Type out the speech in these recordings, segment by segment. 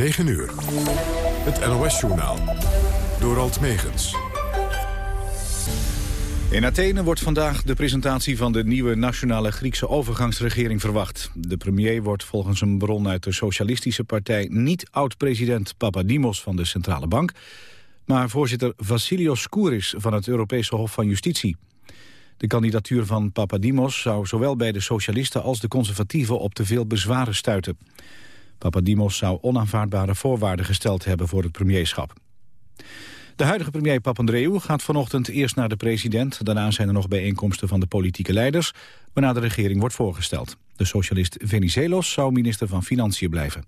9 uur. Het NOS-journaal. Door Alt Megens. In Athene wordt vandaag de presentatie van de nieuwe nationale Griekse overgangsregering verwacht. De premier wordt volgens een bron uit de Socialistische Partij niet oud-president Papadimos van de Centrale Bank, maar voorzitter Vassilios Skouris van het Europese Hof van Justitie. De kandidatuur van Papadimos zou zowel bij de socialisten als de conservatieven op te veel bezwaren stuiten. Papadimos zou onaanvaardbare voorwaarden gesteld hebben voor het premierschap. De huidige premier Papandreou gaat vanochtend eerst naar de president. Daarna zijn er nog bijeenkomsten van de politieke leiders... waarna de regering wordt voorgesteld. De socialist Venizelos zou minister van Financiën blijven.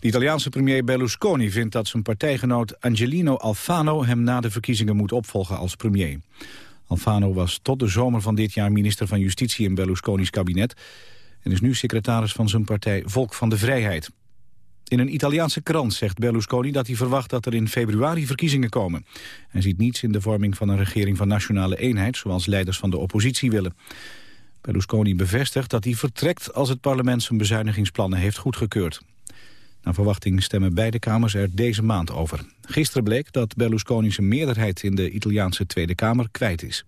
De Italiaanse premier Berlusconi vindt dat zijn partijgenoot Angelino Alfano... hem na de verkiezingen moet opvolgen als premier. Alfano was tot de zomer van dit jaar minister van Justitie in Berlusconi's kabinet... en is nu secretaris van zijn partij Volk van de Vrijheid. In een Italiaanse krant zegt Berlusconi dat hij verwacht dat er in februari verkiezingen komen. Hij ziet niets in de vorming van een regering van nationale eenheid, zoals leiders van de oppositie willen. Berlusconi bevestigt dat hij vertrekt als het parlement zijn bezuinigingsplannen heeft goedgekeurd. Naar verwachting stemmen beide kamers er deze maand over. Gisteren bleek dat Berlusconi zijn meerderheid in de Italiaanse Tweede Kamer kwijt is.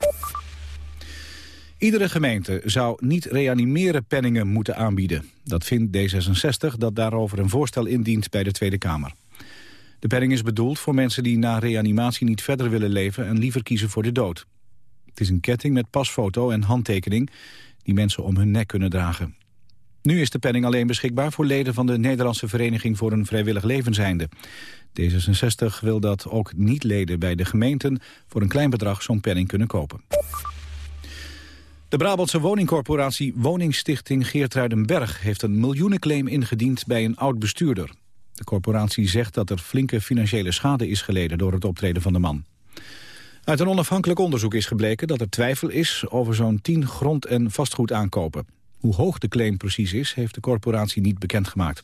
Iedere gemeente zou niet reanimeren penningen moeten aanbieden. Dat vindt D66 dat daarover een voorstel indient bij de Tweede Kamer. De penning is bedoeld voor mensen die na reanimatie niet verder willen leven en liever kiezen voor de dood. Het is een ketting met pasfoto en handtekening die mensen om hun nek kunnen dragen. Nu is de penning alleen beschikbaar voor leden van de Nederlandse Vereniging voor een Vrijwillig Levenseinde. D66 wil dat ook niet-leden bij de gemeenten voor een klein bedrag zo'n penning kunnen kopen. De Brabantse woningcorporatie Woningstichting Geertruidenberg heeft een miljoenenclaim ingediend bij een oud-bestuurder. De corporatie zegt dat er flinke financiële schade is geleden door het optreden van de man. Uit een onafhankelijk onderzoek is gebleken dat er twijfel is over zo'n 10 grond- en vastgoedaankopen. Hoe hoog de claim precies is, heeft de corporatie niet bekendgemaakt.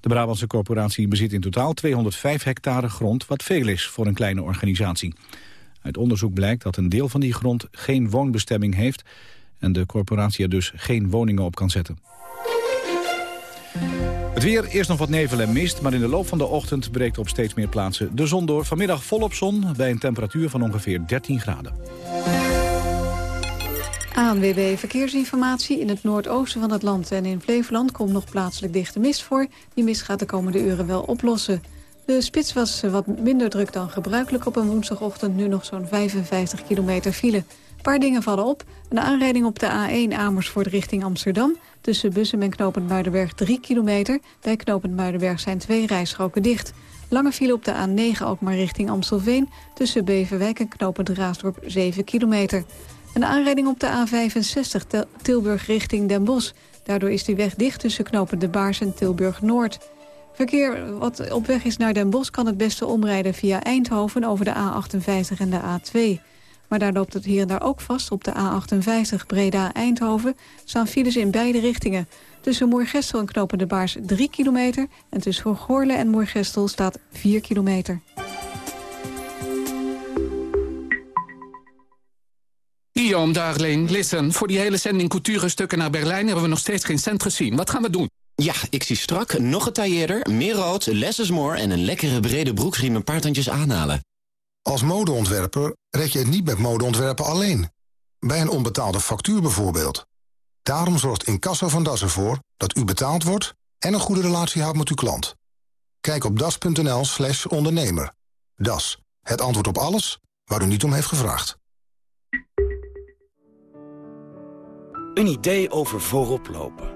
De Brabantse corporatie bezit in totaal 205 hectare grond, wat veel is voor een kleine organisatie. Uit onderzoek blijkt dat een deel van die grond geen woonbestemming heeft... en de corporatie er dus geen woningen op kan zetten. Het weer, eerst nog wat nevel en mist, maar in de loop van de ochtend breekt op steeds meer plaatsen de zon door. Vanmiddag volop zon bij een temperatuur van ongeveer 13 graden. ANWB Verkeersinformatie. In het noordoosten van het land en in Flevoland komt nog plaatselijk dichte mist voor. Die mist gaat de komende uren wel oplossen. De spits was wat minder druk dan gebruikelijk op een woensdagochtend. Nu nog zo'n 55 kilometer file. Een paar dingen vallen op. Een aanrijding op de A1 Amersfoort richting Amsterdam. Tussen Bussen en Knopend Muidenberg 3 kilometer. Bij Knopend Muidenberg zijn twee rijstroken dicht. Lange file op de A9 ook maar richting Amstelveen. Tussen Beverwijk en Knopend Raasdorp 7 kilometer. Een aanrijding op de A65 Tilburg richting Den Bosch. Daardoor is die weg dicht tussen Knopend de Baars en Tilburg-Noord. Verkeer wat op weg is naar Den Bosch kan het beste omrijden via Eindhoven over de A58 en de A2. Maar daar loopt het hier en daar ook vast op de A58 Breda-Eindhoven... staan files in beide richtingen. Tussen Moergestel en Knopen de Baars 3 kilometer... en tussen Goorle en Moergestel staat 4 kilometer. Guillaume, darling, listen. Voor die hele zending couture-stukken naar Berlijn... hebben we nog steeds geen cent gezien. Wat gaan we doen? Ja, ik zie strak, nog getailleerder, meer rood, less is more... en een lekkere brede broekriem een paar tandjes aanhalen. Als modeontwerper red je het niet met modeontwerpen alleen. Bij een onbetaalde factuur bijvoorbeeld. Daarom zorgt Incasso van Das ervoor dat u betaald wordt... en een goede relatie houdt met uw klant. Kijk op das.nl slash ondernemer. Das, het antwoord op alles waar u niet om heeft gevraagd. Een idee over voorop lopen.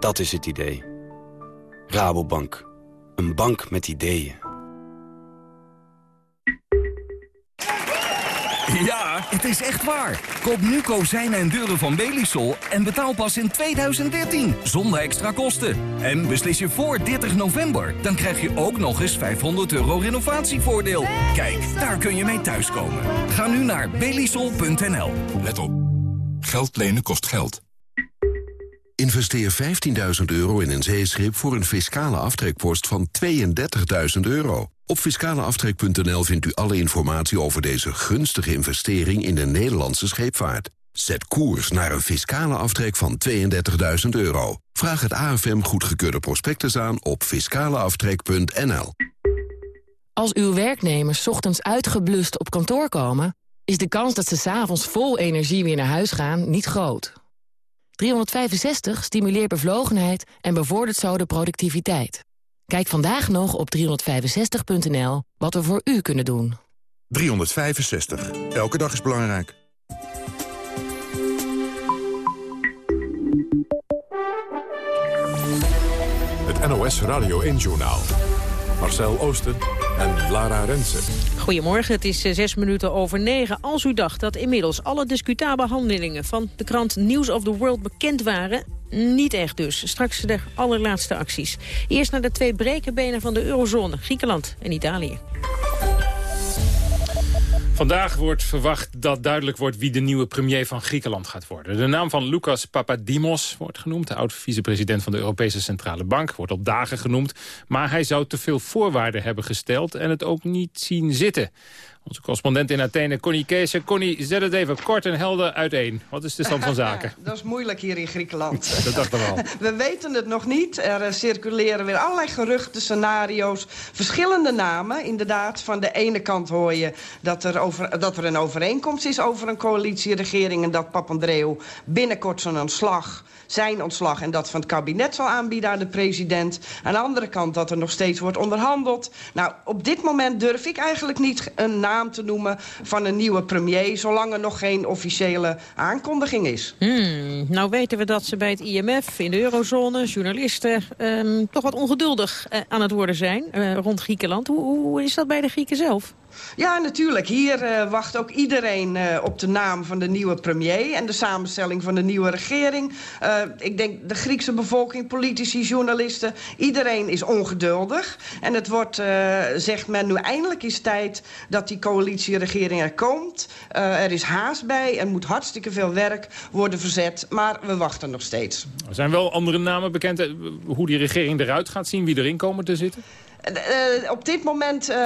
Dat is het idee. Rabobank. Een bank met ideeën. Ja, het is echt waar. Koop nu kozijnen en deuren van Belisol en betaal pas in 2013. Zonder extra kosten. En beslis je voor 30 november. Dan krijg je ook nog eens 500 euro renovatievoordeel. Kijk, daar kun je mee thuiskomen. Ga nu naar belisol.nl. Let op. Geld lenen kost geld. Investeer 15.000 euro in een zeeschip voor een fiscale aftrekpost van 32.000 euro. Op fiscaleaftrek.nl vindt u alle informatie over deze gunstige investering in de Nederlandse scheepvaart. Zet koers naar een fiscale aftrek van 32.000 euro. Vraag het AFM goedgekeurde prospectus aan op fiscaleaftrek.nl. Als uw werknemers ochtends uitgeblust op kantoor komen... is de kans dat ze s'avonds vol energie weer naar huis gaan niet groot. 365 stimuleert bevlogenheid en bevordert zo de productiviteit. Kijk vandaag nog op 365.nl wat we voor u kunnen doen. 365. Elke dag is belangrijk. Het NOS Radio 1-journaal. Marcel Oosten en Lara Rensen. Goedemorgen, het is eh, zes minuten over negen. Als u dacht dat inmiddels alle discutabele handelingen van de krant News of the World bekend waren... Niet echt dus. Straks de allerlaatste acties. Eerst naar de twee brekenbenen van de eurozone, Griekenland en Italië. Vandaag wordt verwacht dat duidelijk wordt wie de nieuwe premier van Griekenland gaat worden. De naam van Lucas Papadimos wordt genoemd. De oud-vicepresident van de Europese Centrale Bank wordt op dagen genoemd. Maar hij zou te veel voorwaarden hebben gesteld en het ook niet zien zitten. Onze correspondent in Athene, Connie Kees. Connie, zet het even kort en helder uiteen. Wat is de stand van zaken? dat is moeilijk hier in Griekenland. dat dacht ik wel. We weten het nog niet. Er eh, circuleren weer allerlei geruchten, scenario's. Verschillende namen, inderdaad. Van de ene kant hoor je dat er, over, dat er een overeenkomst is over een coalitieregering... en dat Papandreou binnenkort zijn ontslag zijn ontslag en dat van het kabinet zal aanbieden aan de president. Aan de andere kant dat er nog steeds wordt onderhandeld. Nou, op dit moment durf ik eigenlijk niet een naam te noemen van een nieuwe premier... zolang er nog geen officiële aankondiging is. Hmm, nou weten we dat ze bij het IMF, in de eurozone, journalisten... Ehm, toch wat ongeduldig uh, aan het worden zijn uh, rond Griekenland. Hoe, hoe is dat bij de Grieken zelf? Ja, natuurlijk. Hier uh, wacht ook iedereen uh, op de naam van de nieuwe premier... en de samenstelling van de nieuwe regering. Uh, ik denk de Griekse bevolking, politici, journalisten... iedereen is ongeduldig. En het wordt, zegt men, nu eindelijk is tijd dat die coalitieregering er komt. er is haast bij, er moet hartstikke veel werk worden verzet. Maar we wachten nog steeds. Er zijn wel andere namen bekend hoe die regering eruit gaat zien... wie erin komen te zitten? Uh, op dit moment uh,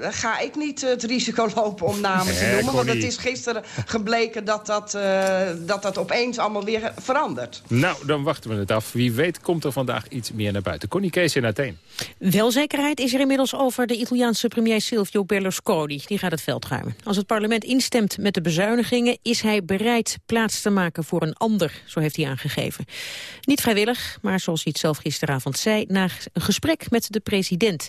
ga ik niet het risico lopen om namen te noemen. Want het is gisteren gebleken dat dat, uh, dat dat opeens allemaal weer verandert. Nou, dan wachten we het af. Wie weet komt er vandaag iets meer naar buiten. Connie Kees in Athene. Wel zekerheid is er inmiddels over de Italiaanse premier Silvio Berlusconi. Die gaat het veld ruimen. Als het parlement instemt met de bezuinigingen... is hij bereid plaats te maken voor een ander, zo heeft hij aangegeven. Niet vrijwillig, maar zoals hij het zelf gisteravond zei... na een gesprek met de president.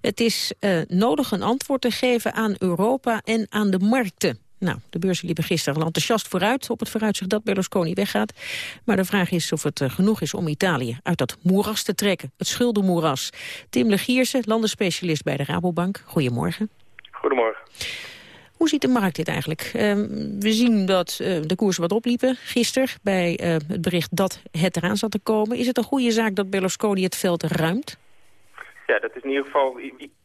Het is uh, nodig een antwoord te geven aan Europa en aan de markten. Nou, de beurzen liepen gisteren enthousiast vooruit op het vooruitzicht dat Berlusconi weggaat. Maar de vraag is of het uh, genoeg is om Italië uit dat moeras te trekken. Het schuldenmoeras. Tim Legierse, landenspecialist bij de Rabobank. Goedemorgen. Goedemorgen. Hoe ziet de markt dit eigenlijk? Uh, we zien dat uh, de koersen wat opliepen gisteren bij uh, het bericht dat het eraan zat te komen. Is het een goede zaak dat Berlusconi het veld ruimt? Ja, dat is in ieder geval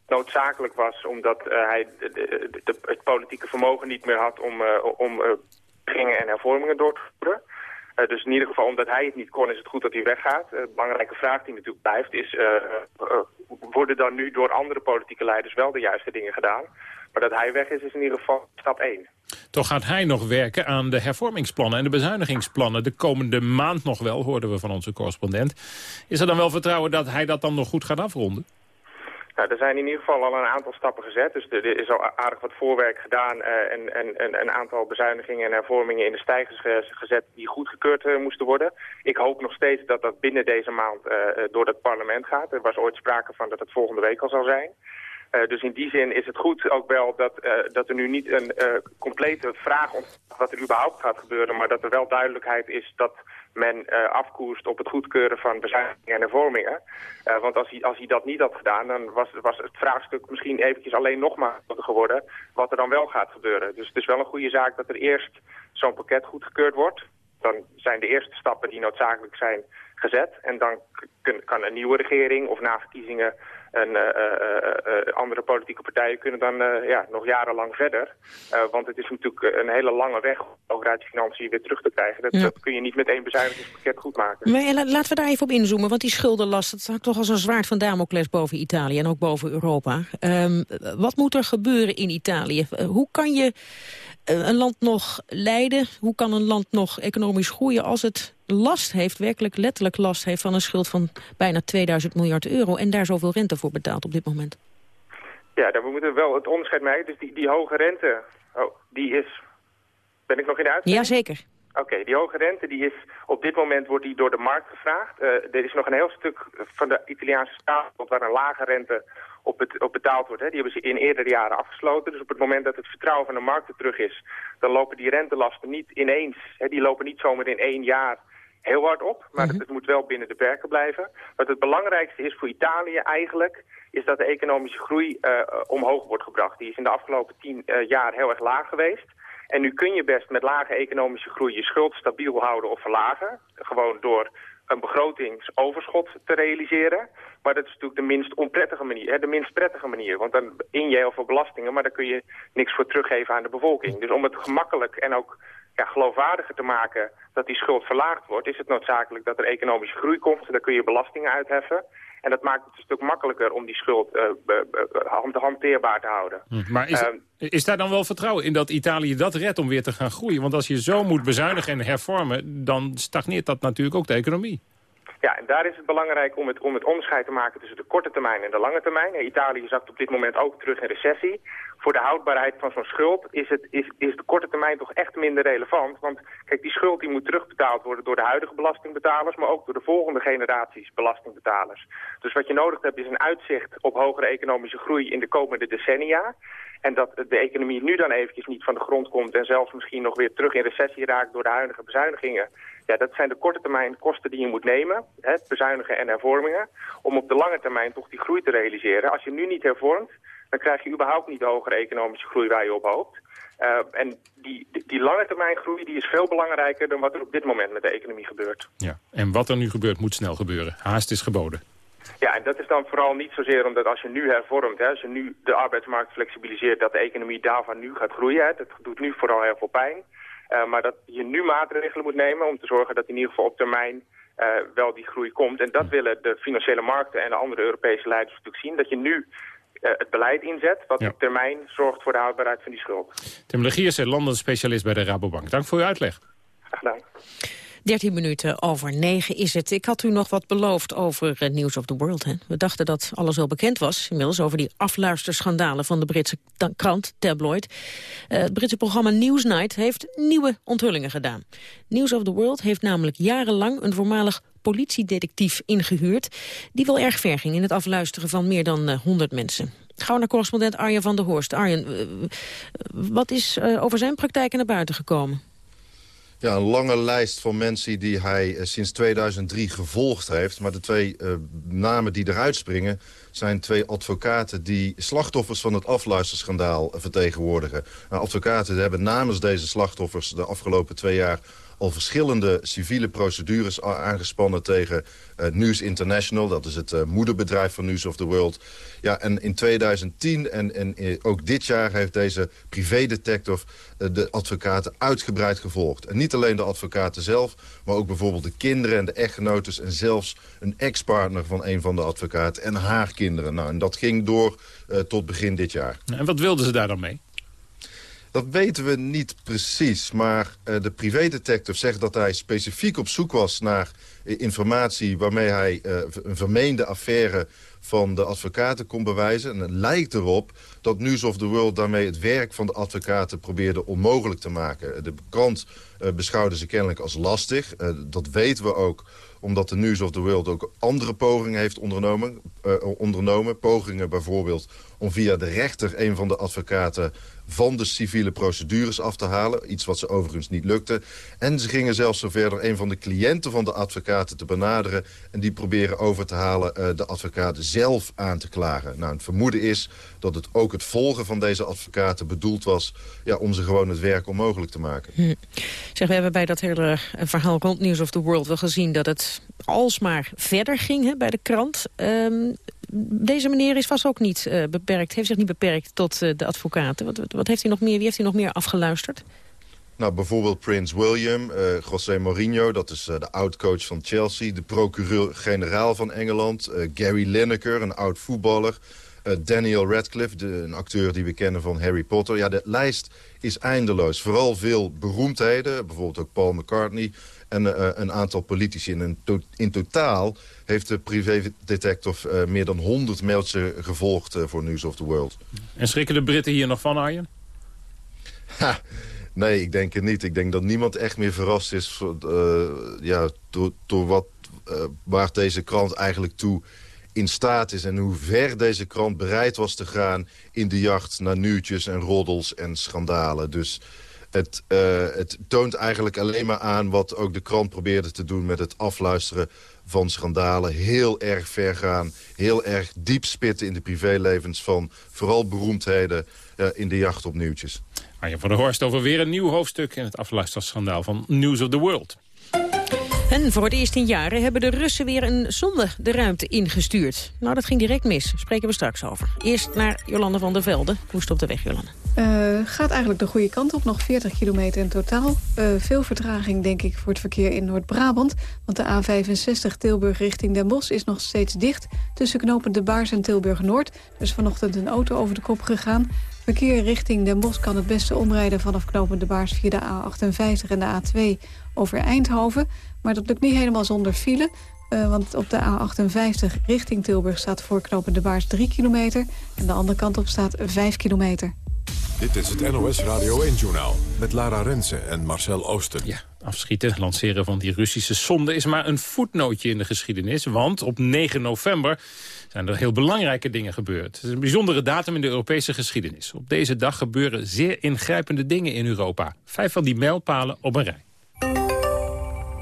noodzakelijk was, omdat uh, hij het politieke vermogen niet meer had om, uh, om uh, en hervormingen door te voeren. dus in ieder geval, omdat hij het niet kon, is het goed dat hij weggaat. De belangrijke vraag die natuurlijk blijft is, worden dan nu door andere politieke leiders wel de juiste dingen gedaan? Maar dat hij weg is, is in ieder geval stap 1. Toch gaat hij nog werken aan de hervormingsplannen en de bezuinigingsplannen. De komende maand nog wel, hoorden we van onze correspondent. Is er dan wel vertrouwen dat hij dat dan nog goed gaat afronden? Nou, er zijn in ieder geval al een aantal stappen gezet. Dus er is al aardig wat voorwerk gedaan uh, en, en, en, een aantal bezuinigingen en hervormingen in de stijgers gezet die goedgekeurd uh, moesten worden. Ik hoop nog steeds dat dat binnen deze maand uh, door het parlement gaat. Er was ooit sprake van dat het volgende week al zal zijn. Uh, dus in die zin is het goed ook wel dat, uh, dat er nu niet een uh, complete vraag ontstaat wat er überhaupt gaat gebeuren, maar dat er wel duidelijkheid is dat men afkoerst op het goedkeuren van bezuinigingen en hervormingen. Want als hij, als hij dat niet had gedaan, dan was, was het vraagstuk misschien eventjes alleen nog maar geworden wat er dan wel gaat gebeuren. Dus het is wel een goede zaak dat er eerst zo'n pakket goedgekeurd wordt. Dan zijn de eerste stappen die noodzakelijk zijn gezet. En dan kan een nieuwe regering of na verkiezingen en uh, uh, andere politieke partijen kunnen dan ja, nog jarenlang verder. want het is natuurlijk een hele lange weg om de overheidsfinanciën weer terug te krijgen. Dat, dat, kun je niet met één bezuinigingspakket goed maken. Maar laten we daar even op inzoomen, want die schuldenlast... dat staat toch als een zwaard van Damocles boven Italië en ook boven Europa. Um, wat moet er gebeuren in Italië? hoe kan je een land nog leiden? Hoe kan een land nog economisch groeien als het last heeft, werkelijk letterlijk last heeft... van een schuld van bijna 2000 miljard euro... en daar zoveel rente voor betaalt op dit moment? Ja, daar moeten we wel het onderscheid maken. Dus die, die hoge rente, oh, die is... Ben ik nog in de uitzending? Jazeker. Oké, die hoge rente die is op dit moment wordt die door de markt gevraagd. Uh, er is nog een heel stuk van de Italiaanse staat waar een lage rente op, het, op betaald wordt. Hè. Die hebben ze in eerdere jaren afgesloten. Dus op het moment dat het vertrouwen van de markten terug is... dan lopen die rentelasten niet ineens. Hè. Die lopen niet zomaar in één jaar heel hard op. Maar mhm. het, moet wel binnen de perken blijven. Wat het belangrijkste is voor Italië eigenlijk... is dat de economische groei uh, omhoog wordt gebracht. Die is in de afgelopen tien uh, jaar heel erg laag geweest. En nu kun je best met lage economische groei je schuld stabiel houden of verlagen. Gewoon door een begrotingsoverschot te realiseren. Maar dat is natuurlijk de minst onprettige manier, hè, de minst prettige manier. Want dan in je heel veel belastingen, maar dan kun je niks voor teruggeven aan de bevolking. Dus om het gemakkelijk en ook ja, geloofwaardiger te maken dat die schuld verlaagd wordt... is het noodzakelijk dat er economische groei komt. Daar kun je belastingen uitheffen. En dat maakt het een stuk makkelijker om die schuld uh, hanteerbaar te houden. Hm, maar is, uh, is daar dan wel vertrouwen in dat Italië dat redt om weer te gaan groeien? Want als je zo moet bezuinigen en hervormen, dan stagneert dat natuurlijk ook de economie. Ja, en daar is het belangrijk om het, om het onderscheid te maken tussen de korte termijn en de lange termijn. Italië zakt op dit moment ook terug in recessie. Voor de houdbaarheid van zo'n schuld is, het, is, is de korte termijn toch echt minder relevant. Want kijk, die schuld die moet terugbetaald worden door de huidige belastingbetalers, maar ook door de volgende generaties belastingbetalers. Dus wat je nodig hebt is een uitzicht op hogere economische groei in de komende decennia. En dat de economie nu dan eventjes niet van de grond komt en zelfs misschien nog weer terug in recessie raakt door de huidige bezuinigingen. Ja, dat zijn de korte termijn kosten die je moet nemen, hè, bezuinigen en hervormingen, om op de lange termijn toch die groei te realiseren. Als je nu niet hervormt, dan krijg je überhaupt niet de hogere economische groei waar je op hoopt. Uh, en die, die, die, lange termijn groei die is veel belangrijker dan wat er op dit moment met de economie gebeurt. Ja, en wat er nu gebeurt moet snel gebeuren. Haast is geboden. Ja, en dat is dan vooral niet zozeer omdat als je nu hervormt, hè, als je nu de arbeidsmarkt flexibiliseert, dat de economie daarvan nu gaat groeien. Hè. Dat doet nu vooral heel veel pijn. Uh, maar dat je nu maatregelen moet nemen om te zorgen dat in ieder geval op termijn uh, wel die groei komt. En dat willen de financiële markten en de andere Europese leiders natuurlijk zien. Dat je nu uh, het beleid inzet wat op termijn zorgt voor de houdbaarheid van die schuld. Tim Legiersen, landenspecialist bij de Rabobank. Dank voor uw uitleg. Graag gedaan. 13 minuten over 9 is het. Ik had u nog wat beloofd over uh, News of the World. Hè. We dachten dat alles wel bekend was, inmiddels over die afluisterschandalen van de Britse krant Tabloid. Uh, het Britse programma Newsnight heeft nieuwe onthullingen gedaan. News of the World heeft namelijk jarenlang een voormalig politiedetectief ingehuurd... die wel erg ver ging in het afluisteren van meer dan uh, 100 mensen. Gauw naar correspondent Arjen van der Horst. Arjen, wat is over zijn praktijken naar buiten gekomen? Ja, een lange lijst van mensen die hij eh, sinds 2003 gevolgd heeft. Maar de twee uh, namen die eruit springen zijn twee advocaten die slachtoffers van het afluisterschandaal vertegenwoordigen. Nou, advocaten hebben namens deze slachtoffers de afgelopen twee jaar al verschillende civiele procedures aangespannen tegen uh, News International. Dat is het uh, moederbedrijf van News of the World. Ja, en in 2010 en, en eh, ook dit jaar heeft deze privédetective uh, de advocaten uitgebreid gevolgd. En niet alleen de advocaten zelf, maar ook bijvoorbeeld de kinderen en de echtgenotes... en zelfs een ex-partner van een van de advocaten en haar kinderen. Nou, en dat ging door tot begin dit jaar. En wat wilden ze daar dan mee? Dat weten we niet precies, maar uh, de privédetective zegt dat hij specifiek op zoek was naar uh, informatie waarmee hij uh, een vermeende affaire van de advocaten kon bewijzen. En het lijkt erop dat News of the World daarmee het werk van de advocaten probeerde onmogelijk te maken. De krant beschouwde ze kennelijk als lastig. dat weten we ook omdat de News of the World ook andere pogingen heeft ondernomen. Uh, ondernomen. Pogingen bijvoorbeeld om via de rechter een van de advocaten van de civiele procedures af te halen. Iets wat ze overigens niet lukte. En ze gingen zelfs zo verder een van de cliënten van de advocaten te benaderen... en die proberen over te halen uh, de advocaten zelf aan te klagen. Nou, het vermoeden is dat het ook het volgen van deze advocaten bedoeld was... Ja, om ze gewoon het werk onmogelijk te maken. Hm. Zeg, we hebben bij dat hele verhaal rond News of the World wel gezien... dat het alsmaar verder ging hè, bij de krant. Um, deze meneer is vast ook niet uh, beperkt, heeft zich niet beperkt tot uh, de advocaten. Wat, wat, heeft hij nog meer, wie heeft hij nog meer afgeluisterd? Nou, bijvoorbeeld Prins William, uh, José Mourinho, dat is de oud-coach van Chelsea... de procureur-generaal van Engeland, Gary Lineker, een oud-voetballer... Daniel Radcliffe, de, een acteur die we kennen van Harry Potter. Ja, de lijst is eindeloos. Vooral veel beroemdheden, bijvoorbeeld ook Paul McCartney en uh, een aantal politici. in, to in totaal heeft de privédetective uh, meer dan 100 mails gevolgd uh, voor News of the World. En schrikken de Britten hier nog van, Arjen? Ha, nee, ik denk het niet. Ik denk dat niemand echt meer verrast is ja, door, door wat, waar deze krant eigenlijk toe in staat is... en hoe ver deze krant bereid was te gaan in de jacht naar nieuwtjes en roddels en schandalen. Dus het, uh, het toont eigenlijk alleen maar aan wat ook de krant probeerde te doen... met het afluisteren van schandalen. Heel erg ver gaan, heel erg diep spitten in de privélevens van vooral beroemdheden... Uh, in de jacht op nieuwtjes. Arjen van der Horst over weer een nieuw hoofdstuk... in het afluisterschandaal van News of the World. En voor het eerst in jaren hebben de Russen weer een zonde de ruimte ingestuurd. Nou, dat ging direct mis. Spreken we straks over. Eerst naar Jolande van der Velde. Hoe op de weg, Jolande? Uh, gaat eigenlijk de goede kant op. Nog 40 kilometer in totaal. Uh, veel vertraging, denk ik, voor het verkeer in Noord-Brabant. Want de A65 Tilburg richting Den Bosch is nog steeds dicht... tussen knopen De Baars en Tilburg-Noord. Is vanochtend een auto over de kop gegaan. Verkeer richting Den Bosch kan het beste omrijden... vanaf knopen De Baars via de A58 en de A2 over Eindhoven. Maar dat lukt niet helemaal zonder file... Uh, want op de A58 richting Tilburg staat voor De Baars 3 kilometer... en de andere kant op staat 5 kilometer. Dit is het NOS Radio 1-journaal met Lara Rensen en Marcel Oosten. Ja, afschieten, lanceren van die Russische sonde is maar een voetnootje in de geschiedenis. Want op 9 november zijn er heel belangrijke dingen gebeurd. Het is een bijzondere datum in de Europese geschiedenis. Op deze dag gebeuren zeer ingrijpende dingen in Europa. Vijf van die mijlpalen op een rij.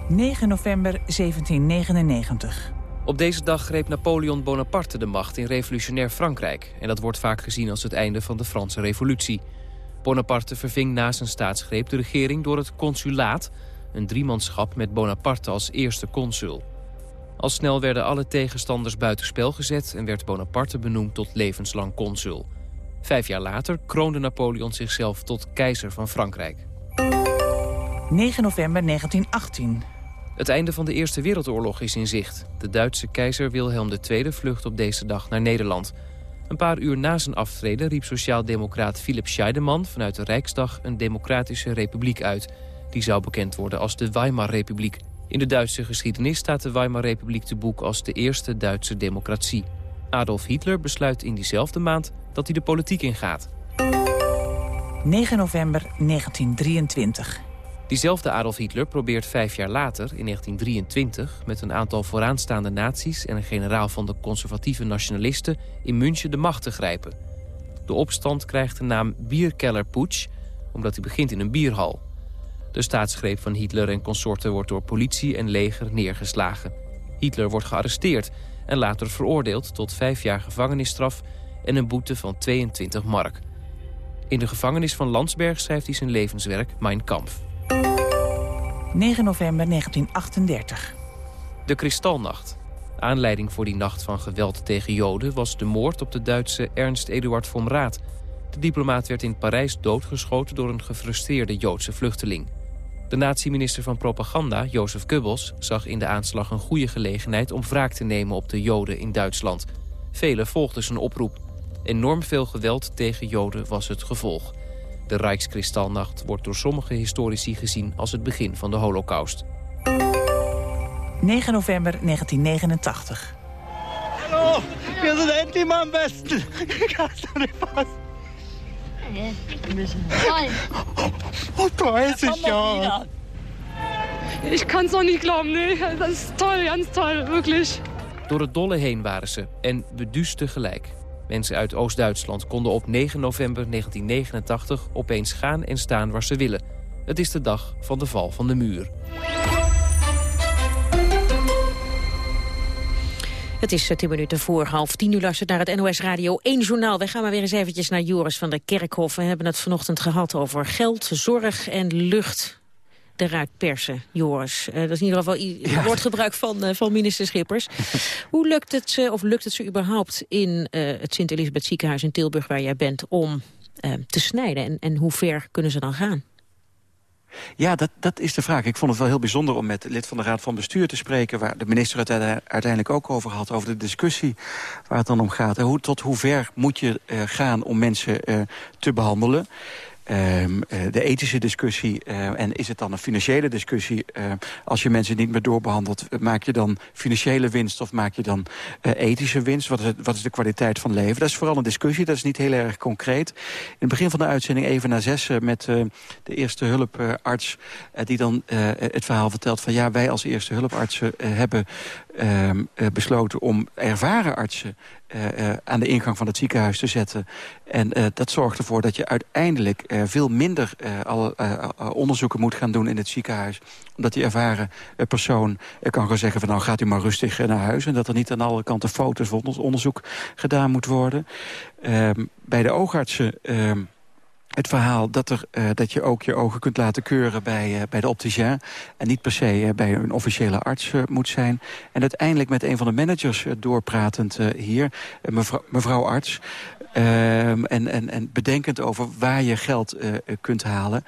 9 november 1799. Op deze dag greep Napoleon Bonaparte de macht in revolutionair Frankrijk. En dat wordt vaak gezien als het einde van de Franse revolutie. Bonaparte verving na zijn staatsgreep de regering door het consulaat... een driemanschap met Bonaparte als eerste consul. Al snel werden alle tegenstanders buitenspel gezet... en werd Bonaparte benoemd tot levenslang consul. Vijf jaar later kroonde Napoleon zichzelf tot keizer van Frankrijk. 9 november 1918. Het einde van de Eerste Wereldoorlog is in zicht. De Duitse keizer Wilhelm II vlucht op deze dag naar Nederland. Een paar uur na zijn aftreden riep sociaaldemocraat Philipp Scheidemann... vanuit de Rijksdag een democratische republiek uit. Die zou bekend worden als de Weimar-republiek. In de Duitse geschiedenis staat de Weimar-republiek te boek... als de eerste Duitse democratie. Adolf Hitler besluit in diezelfde maand dat hij de politiek ingaat. 9 november 1923. Diezelfde Adolf Hitler probeert vijf jaar later, in 1923... met een aantal vooraanstaande naties en een generaal van de conservatieve nationalisten... in München de macht te grijpen. De opstand krijgt de naam Bierkellerputsch, omdat hij begint in een bierhal. De staatsgreep van Hitler en consorten wordt door politie en leger neergeslagen. Hitler wordt gearresteerd en later veroordeeld tot vijf jaar gevangenisstraf... en een boete van 22 mark. In de gevangenis van Landsberg schrijft hij zijn levenswerk Mein Kampf. 9 november 1938. De Kristalnacht. Aanleiding voor die nacht van geweld tegen Joden... was de moord op de Duitse Ernst Eduard von Raad. De diplomaat werd in Parijs doodgeschoten... door een gefrustreerde Joodse vluchteling. De nazi-minister van Propaganda, Jozef Goebbels... zag in de aanslag een goede gelegenheid om wraak te nemen op de Joden in Duitsland. Velen volgden zijn oproep. Enorm veel geweld tegen Joden was het gevolg. De Rijkskristalnacht wordt door sommige historici gezien als het begin van de holocaust. 9 november 1989. Hallo, wir sind endlich mal am besten. Kannst du nicht fassen? Oh, 30 Jahre. Ich kann es noch nicht glauben, nee. Das ist toll, ganz toll, wirklich. Door het dolle heen waren ze en beduusd tegelijk. Mensen uit Oost-Duitsland konden op 9 november 1989 opeens gaan en staan waar ze willen. Het is de dag van de val van de muur. Het is eh, tien minuten voor half tien. U luistert naar het NOS Radio 1 Journaal. Wij gaan maar weer eens eventjes naar Joris van der Kerkhof. We hebben het vanochtend gehad over geld, zorg en lucht eruit persen, Joris. Uh, dat is in ieder geval ja. woordgebruik van, uh, van minister Schippers. Hoe lukt het ze, of lukt het ze überhaupt in het Sint-Elisabeth ziekenhuis in Tilburg... waar jij bent, om te snijden? En, en hoe ver kunnen ze dan gaan? Ja, dat, dat is de vraag. Ik vond het wel heel bijzonder om met lid van de Raad van Bestuur te spreken... waar de minister het uiteindelijk ook over had, over de discussie waar het dan om gaat. Hoe, tot hoe ver moet je uh, gaan om mensen uh, te behandelen? Um, de ethische discussie uh, en is het dan een financiële discussie? Uh, als je mensen niet meer doorbehandelt, maak je dan financiële winst of maak je dan ethische winst? Wat is, het, wat is de kwaliteit van leven? Dat is vooral een discussie, dat is niet heel erg concreet. In het begin van de uitzending even na zes met de eerste hulparts... die dan het verhaal vertelt van ja, wij als eerste hulpartsen hebben ehm, besloten om ervaren artsen uh, uh, aan de ingang van het ziekenhuis te zetten. En uh, dat zorgt ervoor dat je uiteindelijk veel minder alle, onderzoeken moet gaan doen in het ziekenhuis. Omdat die ervaren persoon kan gewoon zeggen van nou gaat u maar rustig naar huis. En dat er niet aan alle kanten foto's van onderzoek gedaan moet worden. Ehm, bij de oogartsen ehm, het verhaal dat, er, uh, dat je ook je ogen kunt laten keuren bij, uh, bij de opticien... en niet per se uh, bij een officiële arts moet zijn. En uiteindelijk met een van de managers doorpratend hier, mevrouw, mevrouw arts... Ehm, en, en, en bedenkend over waar je geld kunt halen.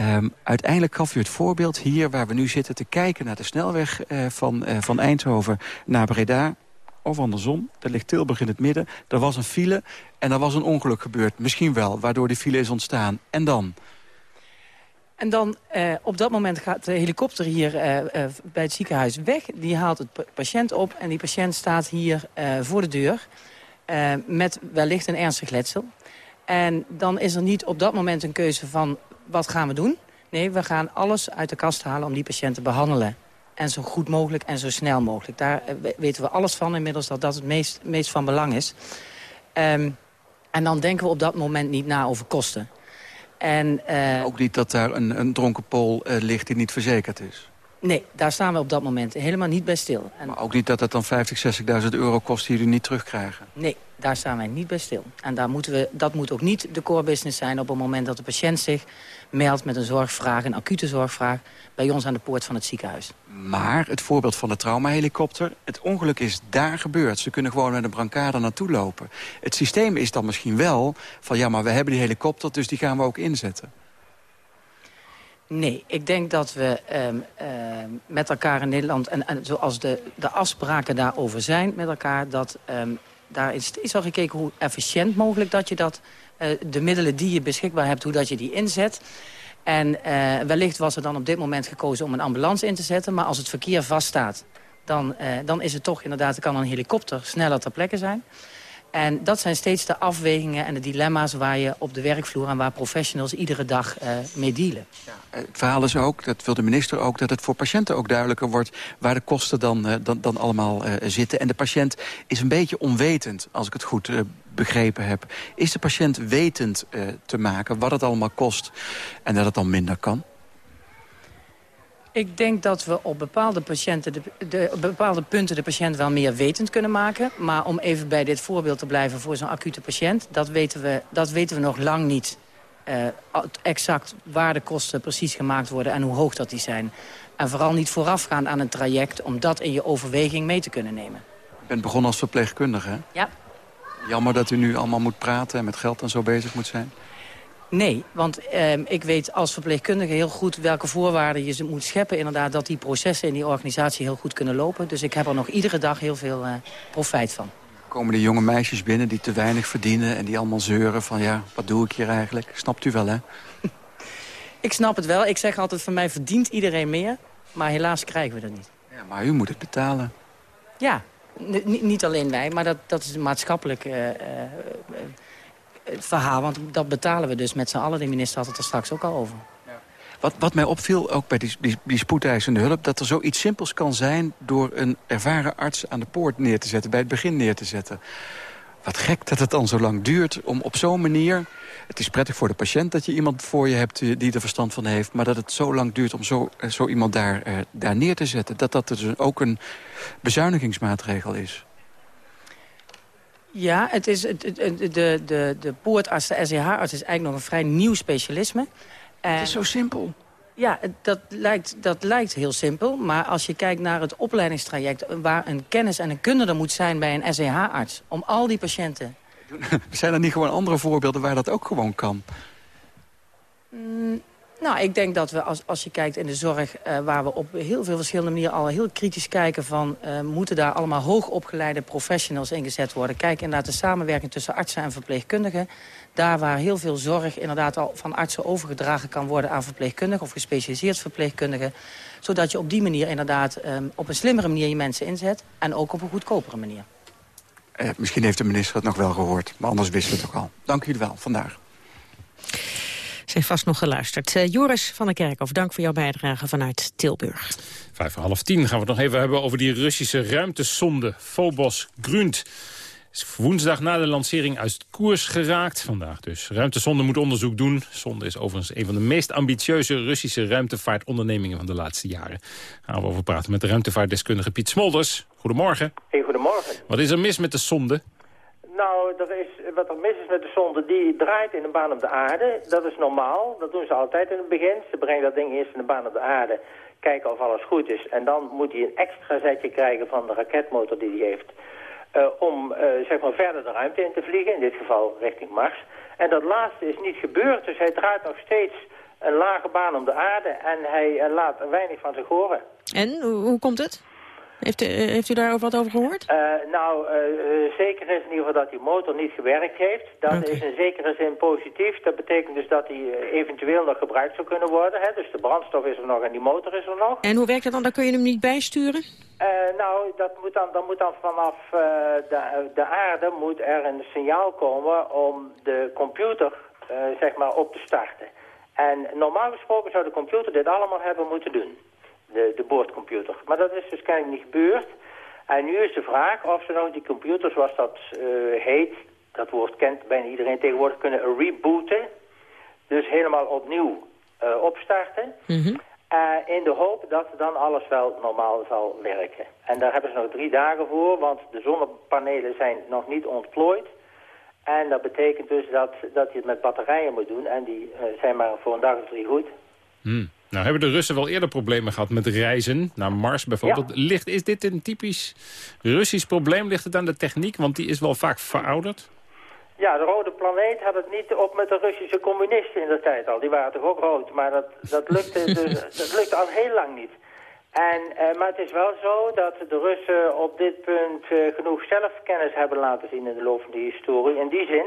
Um, uiteindelijk gaf u het voorbeeld hier waar we nu zitten te kijken naar de snelweg van, van Eindhoven naar Breda of andersom. Er ligt Tilburg in het midden. Er was een file en er was een ongeluk gebeurd. Misschien wel, waardoor die file is ontstaan. En dan? En dan, uh, op dat moment gaat de helikopter hier uh, uh, bij het ziekenhuis weg. Die haalt het patiënt op en die patiënt staat hier voor de deur... met wellicht een ernstig letsel. En dan is er niet op dat moment een keuze van wat gaan we doen. Nee, we gaan alles uit de kast halen om die patiënt te behandelen. En zo goed mogelijk en zo snel mogelijk. Daar weten we alles van inmiddels dat dat het meest, meest van belang is. Um, en dan denken we op dat moment niet na over kosten. En, uh, Ook niet dat daar een, een dronken pool uh, ligt die niet verzekerd is? Nee, daar staan we op dat moment helemaal niet bij stil. En maar ook niet dat het dan 50, 60.000 euro kost die jullie niet terugkrijgen? Nee, daar staan wij niet bij stil. En daar moeten we, dat moet ook niet de core business zijn op het moment dat de patiënt zich meldt met een zorgvraag, een acute zorgvraag, bij ons aan de poort van het ziekenhuis. Maar het voorbeeld van de traumahelikopter, het ongeluk is daar gebeurd. Ze kunnen gewoon met een brancard naartoe lopen. Het systeem is dan misschien wel van ja, maar we hebben die helikopter, dus die gaan we ook inzetten. Nee, ik denk dat we um, uh, met elkaar in Nederland... en, en zoals de, de afspraken daarover zijn met elkaar... dat um, daar is, is al gekeken hoe efficiënt mogelijk dat je dat... Uh, de middelen die je beschikbaar hebt, hoe dat je die inzet. En uh, wellicht was er dan op dit moment gekozen om een ambulance in te zetten... maar als het verkeer vaststaat, dan, uh, dan is het toch inderdaad... kan een helikopter sneller ter plekke zijn... En dat zijn steeds de afwegingen en de dilemma's waar je op de werkvloer... en waar professionals iedere dag uh, mee dealen. Ja, het verhaal is ook, dat wil de minister ook... dat het voor patiënten ook duidelijker wordt waar de kosten dan, dan, dan allemaal zitten. En de patiënt is een beetje onwetend, als ik het goed begrepen heb. Is de patiënt wetend te maken wat het allemaal kost en dat het dan minder kan? Ik denk dat we op bepaalde, patiënten de, de, op bepaalde punten de patiënt wel meer wetend kunnen maken. Maar om even bij dit voorbeeld te blijven voor zo'n acute patiënt... dat weten we, dat weten we nog lang niet uh, exact waar de kosten precies gemaakt worden... en hoe hoog dat die zijn. En vooral niet voorafgaan aan een traject om dat in je overweging mee te kunnen nemen. U bent begonnen als verpleegkundige, hè? Ja. Jammer dat u nu allemaal moet praten en met geld en zo bezig moet zijn. Nee, want eh, ik weet als verpleegkundige heel goed welke voorwaarden je moet scheppen. Inderdaad, dat die processen in die organisatie heel goed kunnen lopen. Dus ik heb er nog iedere dag heel veel uh, profijt van. Komen de jonge meisjes binnen die te weinig verdienen en die allemaal zeuren van ja, wat doe ik hier eigenlijk? Snapt u wel, hè? ik snap het wel. Ik zeg altijd van mij verdient iedereen meer. Maar helaas krijgen we dat niet. Ja, maar u moet het betalen. Ja, niet alleen wij, maar dat, dat is maatschappelijk... Uh, het verhaal. Want dat betalen we dus met z'n allen. De minister had het er straks ook al over. Wat, wat mij opviel, ook bij die, die spoedeisende hulp... dat er zoiets simpels kan zijn door een ervaren arts aan de poort neer te zetten... bij het begin neer te zetten. Wat gek dat het dan zo lang duurt om op zo'n manier... Het is prettig voor de patiënt dat je iemand voor je hebt die er verstand van heeft... maar dat het zo lang duurt om zo, eh, zo iemand daar, uh, daar neer te zetten... dat dat dus ook een bezuinigingsmaatregel is. Ja, het is, de, de, de, de poortarts, de SEH-arts, is eigenlijk nog een vrij nieuw specialisme. En, het is zo simpel. Ja, dat lijkt, dat lijkt heel simpel. Maar als je kijkt naar het opleidingstraject... waar een kennis en een kunde er moet zijn bij een SEH-arts... om al die patiënten... Zijn er niet gewoon andere voorbeelden waar dat ook gewoon kan? Mm, nou, ik denk dat we, als, als je kijkt in de zorg... Uh, waar we op heel veel verschillende manieren al heel kritisch kijken van... Uh, moeten daar allemaal hoogopgeleide professionals ingezet worden? Kijk inderdaad de samenwerking tussen artsen en verpleegkundigen. Daar waar heel veel zorg inderdaad al van artsen overgedragen kan worden aan verpleegkundigen... of gespecialiseerd verpleegkundigen. Zodat je op die manier inderdaad um, op een slimmere manier je mensen inzet. En ook op een goedkopere manier. Eh, misschien heeft de minister het nog wel gehoord, maar anders wisten we het ook al. Dank jullie wel, vandaag. Ze heeft vast nog geluisterd. Uh, Joris van der Kerkhoff, dank voor jouw bijdrage vanuit Tilburg. Vijf voor half tien gaan we het nog even hebben over die Russische ruimtesonde Phobos Grunt is woensdag na de lancering uit koers geraakt. Vandaag dus. Ruimtesonde moet onderzoek doen. Sonde is overigens een van de meest ambitieuze Russische ruimtevaartondernemingen van de laatste jaren. Gaan we over praten met de ruimtevaartdeskundige Piet Smolders. Goedemorgen. Hey, goedemorgen. Wat is er mis met de sonde? Nou, er is, wat er mis is met de sonde, die draait in een baan op de aarde. Dat is normaal, dat doen ze altijd in het begin. Ze brengen dat ding eerst in een baan op de aarde, kijken of alles goed is. En dan moet hij een extra zetje krijgen van de raketmotor die hij heeft. Uh, om uh, zeg maar verder de ruimte in te vliegen, in dit geval richting Mars. En dat laatste is niet gebeurd, dus hij draait nog steeds een lage baan om de aarde en hij uh, laat weinig van zich horen. En, hoe komt het? Heeft u, eh, heeft u daar wat over gehoord? Uh, nou, uh, zeker is in ieder geval dat die motor niet gewerkt heeft. Dat okay. is in zekere zin positief. Dat betekent dus dat die eventueel nog gebruikt zou kunnen worden. Hè? Dus de brandstof is er nog en die motor is er nog. En hoe werkt dat dan? Dan kun je hem niet bijsturen? nou, dat moet dan, dan moet dan vanaf de, de aarde moet er een signaal komen om de computer zeg maar op te starten. En normaal gesproken zou de computer dit allemaal hebben moeten doen de, de boordcomputer. Maar dat is dus kennelijk niet gebeurd. En nu is de vraag of ze nou die computer, zoals dat uh, heet, dat woord kent bijna iedereen tegenwoordig, kunnen rebooten. Dus helemaal opnieuw uh, opstarten. Mm -hmm. uh, in de hoop dat dan alles wel normaal zal werken. En daar hebben ze nog drie dagen voor, want de zonnepanelen zijn nog niet ontplooid. En dat betekent dus dat, dat je het met batterijen moet doen. En die zijn maar voor een dag of drie goed. Mm. Nou hebben de Russen wel eerder problemen gehad met reizen naar Mars bijvoorbeeld. Ja. Ligt, is dit een typisch Russisch probleem? Ligt het aan de techniek? Want die is wel vaak verouderd. Ja, de rode planeet had het niet op met de Russische communisten in de tijd al. Die waren toch ook rood, maar dat, dat, lukte, dus, dat lukte al heel lang niet. En, uh, maar het is wel zo dat de Russen op dit punt uh, genoeg zelfkennis hebben laten zien in de loop van die historie. In die zin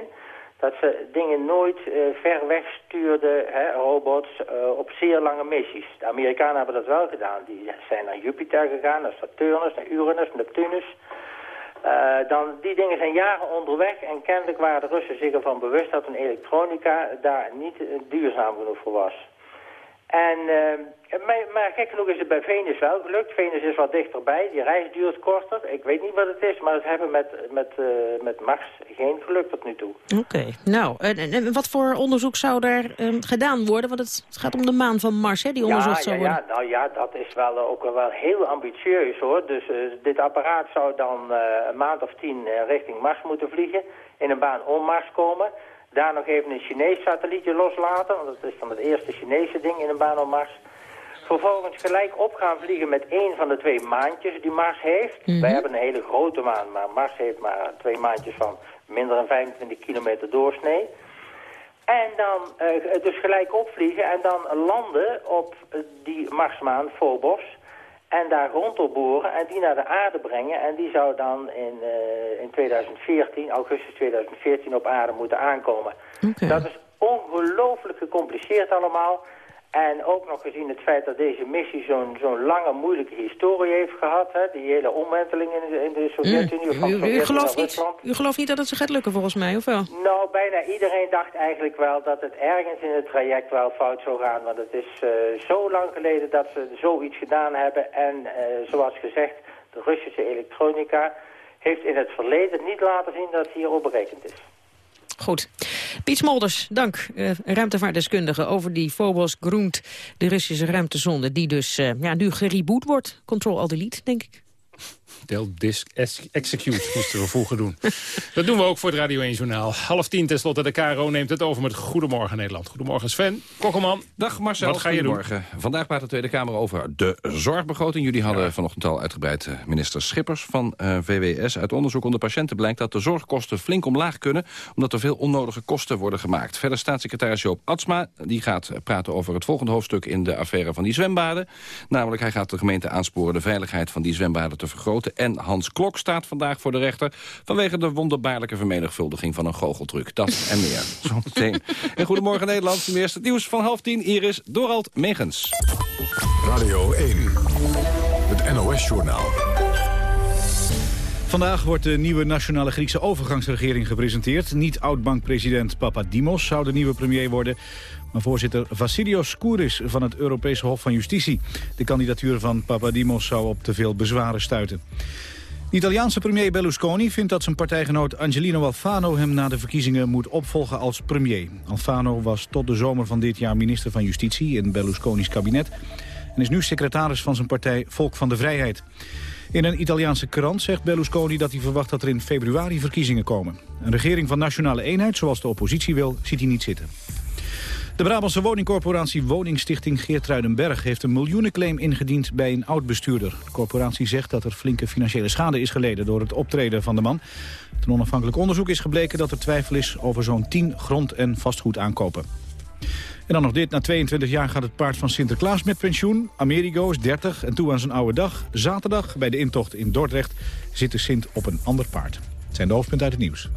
dat ze dingen nooit uh, ver weg stuurden, hè, robots, uh, op zeer lange missies. De Amerikanen hebben dat wel gedaan. Die zijn naar Jupiter gegaan, naar Saturnus, naar Uranus, Neptunus. Uh, dan, die dingen zijn jaren onderweg en kennelijk waren de Russen zich ervan bewust dat een elektronica daar niet duurzaam genoeg voor was. En, uh, maar, maar, gek genoeg is het bij Venus wel gelukt. Venus is wat dichterbij, die reis duurt korter. Ik weet niet wat het is, maar het hebben met, met, uh, met Mars geen geluk tot nu toe. Oké, okay. nou, en, en, wat voor onderzoek zou er um, gedaan worden? Want het, gaat om de maan van Mars, hè, die onderzocht ja, zou ja, worden. Ja, nou ja, dat is wel uh, ook wel heel ambitieus hoor. Dus dit apparaat zou dan een maand of tien richting Mars moeten vliegen. In een baan om Mars komen daar nog even een Chinees satellietje loslaten, want dat is dan het eerste Chinese ding in een baan om Mars. Vervolgens gelijk op gaan vliegen met één van de twee maantjes die Mars heeft. Mm -hmm. Wij hebben een hele grote maan, maar Mars heeft maar twee maantjes van minder dan 25 kilometer doorsnee. En dan uh, dus gelijk opvliegen en dan landen op die Marsmaan Phobos. En daar grond boren en die naar de aarde brengen. En die zou dan in, uh, in 2014, augustus 2014, op aarde moeten aankomen. Okay. Dat is ongelooflijk gecompliceerd allemaal. En ook nog gezien het feit dat deze missie zo'n zo'n lange, moeilijke historie heeft gehad. Hè, die hele omwenteling in de, in de Sovjet-Unie. Mm. U, u, gelooft niet, u gelooft niet dat het zo gaat lukken volgens mij, of wel? Nou, bijna iedereen dacht eigenlijk wel dat het ergens in het traject wel fout zou gaan. Want het is uh, zo lang geleden dat ze zoiets gedaan hebben. En uh, zoals gezegd, de Russische elektronica heeft in het verleden niet laten zien dat hierop berekend is. Goed. Piet Smolders, dank, uh, ruimtevaartdeskundige... over die Phobos Groent, de Russische ruimtezonde... die dus uh, ja, nu gereboot wordt. Control-Alt-Delete, denk ik. Del disk execute moesten we vroeger doen. Dat doen we ook voor het Radio 1-journaal. Half tien tenslotte, de KRO neemt het over met Goedemorgen Nederland. Goedemorgen Sven, Kokkelman. Dag Marcel, Wat ga je goedemorgen. Doen? Vandaag praat de Tweede Kamer over de zorgbegroting. Jullie hadden ja. vanochtend al uitgebreid uh, minister Schippers van uh, VWS. Uit onderzoek onder patiënten blijkt dat de zorgkosten flink omlaag kunnen... omdat er veel onnodige kosten worden gemaakt. Verder staatssecretaris Joop Atsma die gaat praten over het volgende hoofdstuk... in de affaire van die zwembaden. Namelijk, hij gaat de gemeente aansporen de veiligheid van die zwembaden te vergroten en Hans Klok staat vandaag voor de rechter... vanwege de wonderbaarlijke vermenigvuldiging van een goocheltruc. Dat en meer. Zometeen. En Goedemorgen Nederland. Nu eerst het nieuws van half tien. Hier is Dorald Megens. Radio 1. Het NOS-journaal. Vandaag wordt de nieuwe nationale Griekse overgangsregering gepresenteerd. Niet oud-bankpresident Papadimos zou de nieuwe premier worden... maar voorzitter Vassilios Kouris van het Europese Hof van Justitie. De kandidatuur van Papadimos zou op te veel bezwaren stuiten. De Italiaanse premier Berlusconi vindt dat zijn partijgenoot Angelino Alfano hem na de verkiezingen moet opvolgen als premier. Alfano was tot de zomer van dit jaar minister van Justitie in Berlusconi's kabinet en is nu secretaris van zijn partij Volk van de Vrijheid. In een Italiaanse krant zegt Berlusconi dat hij verwacht dat er in februari verkiezingen komen. Een regering van nationale eenheid, zoals de oppositie wil, ziet hij niet zitten. De Brabantse woningcorporatie Woningstichting Geertruidenberg... heeft een miljoenenclaim ingediend bij een oud-bestuurder. De corporatie zegt dat er flinke financiële schade is geleden... door het optreden van de man. Ten onafhankelijk onderzoek is gebleken dat er twijfel is... over zo'n 10 grond- en vastgoedaankopen. En dan nog dit. Na 22 jaar gaat het paard van Sinterklaas met pensioen. Amerigo is 30 en toe aan zijn oude dag. Zaterdag bij de intocht in Dordrecht zit de Sint op een ander paard. Het zijn de hoofdpunten uit het nieuws.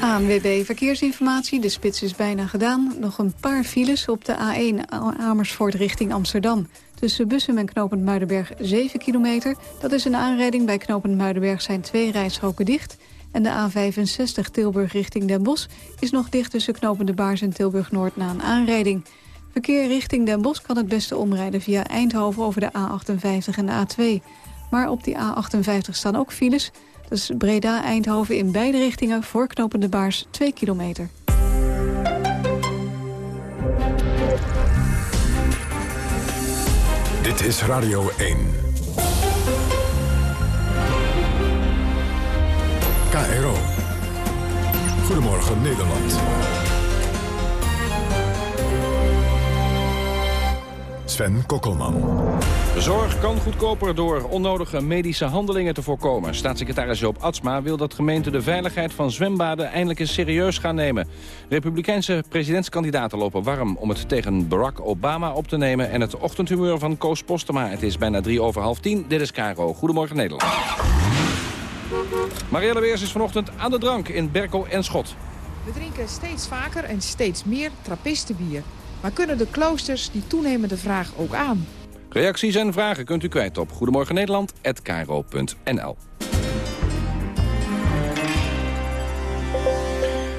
ANWB Verkeersinformatie. De spits is bijna gedaan. Nog een paar files op de A1 Amersfoort richting Amsterdam. Tussen Bussum en Knopend Muidenberg 7 kilometer. Dat is een aanrijding. Bij Knopend Muidenberg zijn twee rijstroken dicht. En de A65 Tilburg richting Den Bosch is nog dicht tussen Knopende Baars en Tilburg-Noord na een aanrijding. Verkeer richting Den Bosch kan het beste omrijden via Eindhoven over de A58 en de A2. Maar op die A58 staan ook files. Is Breda-Eindhoven in beide richtingen voor Knopende Baars 2 kilometer. Dit is Radio 1. KRO. Goedemorgen Nederland. Sven Kokkelman. Zorg kan goedkoper door onnodige medische handelingen te voorkomen. Staatssecretaris Joop Atsma wil dat gemeenten de veiligheid van zwembaden eindelijk eens serieus gaan nemen. Republikeinse presidentskandidaten lopen warm om het tegen Barack Obama op te nemen... en het ochtendhumeur van Koos Postema. Het is bijna drie over half tien. Dit is Caro. Goedemorgen Nederland. Marielle Weers is vanochtend aan de drank in Berkel en Schot. We drinken steeds vaker en steeds meer trappistenbier. Maar kunnen de kloosters die toenemende vraag ook aan? Reacties en vragen kunt u kwijt op Goedemorgen Nederland@kro.nl.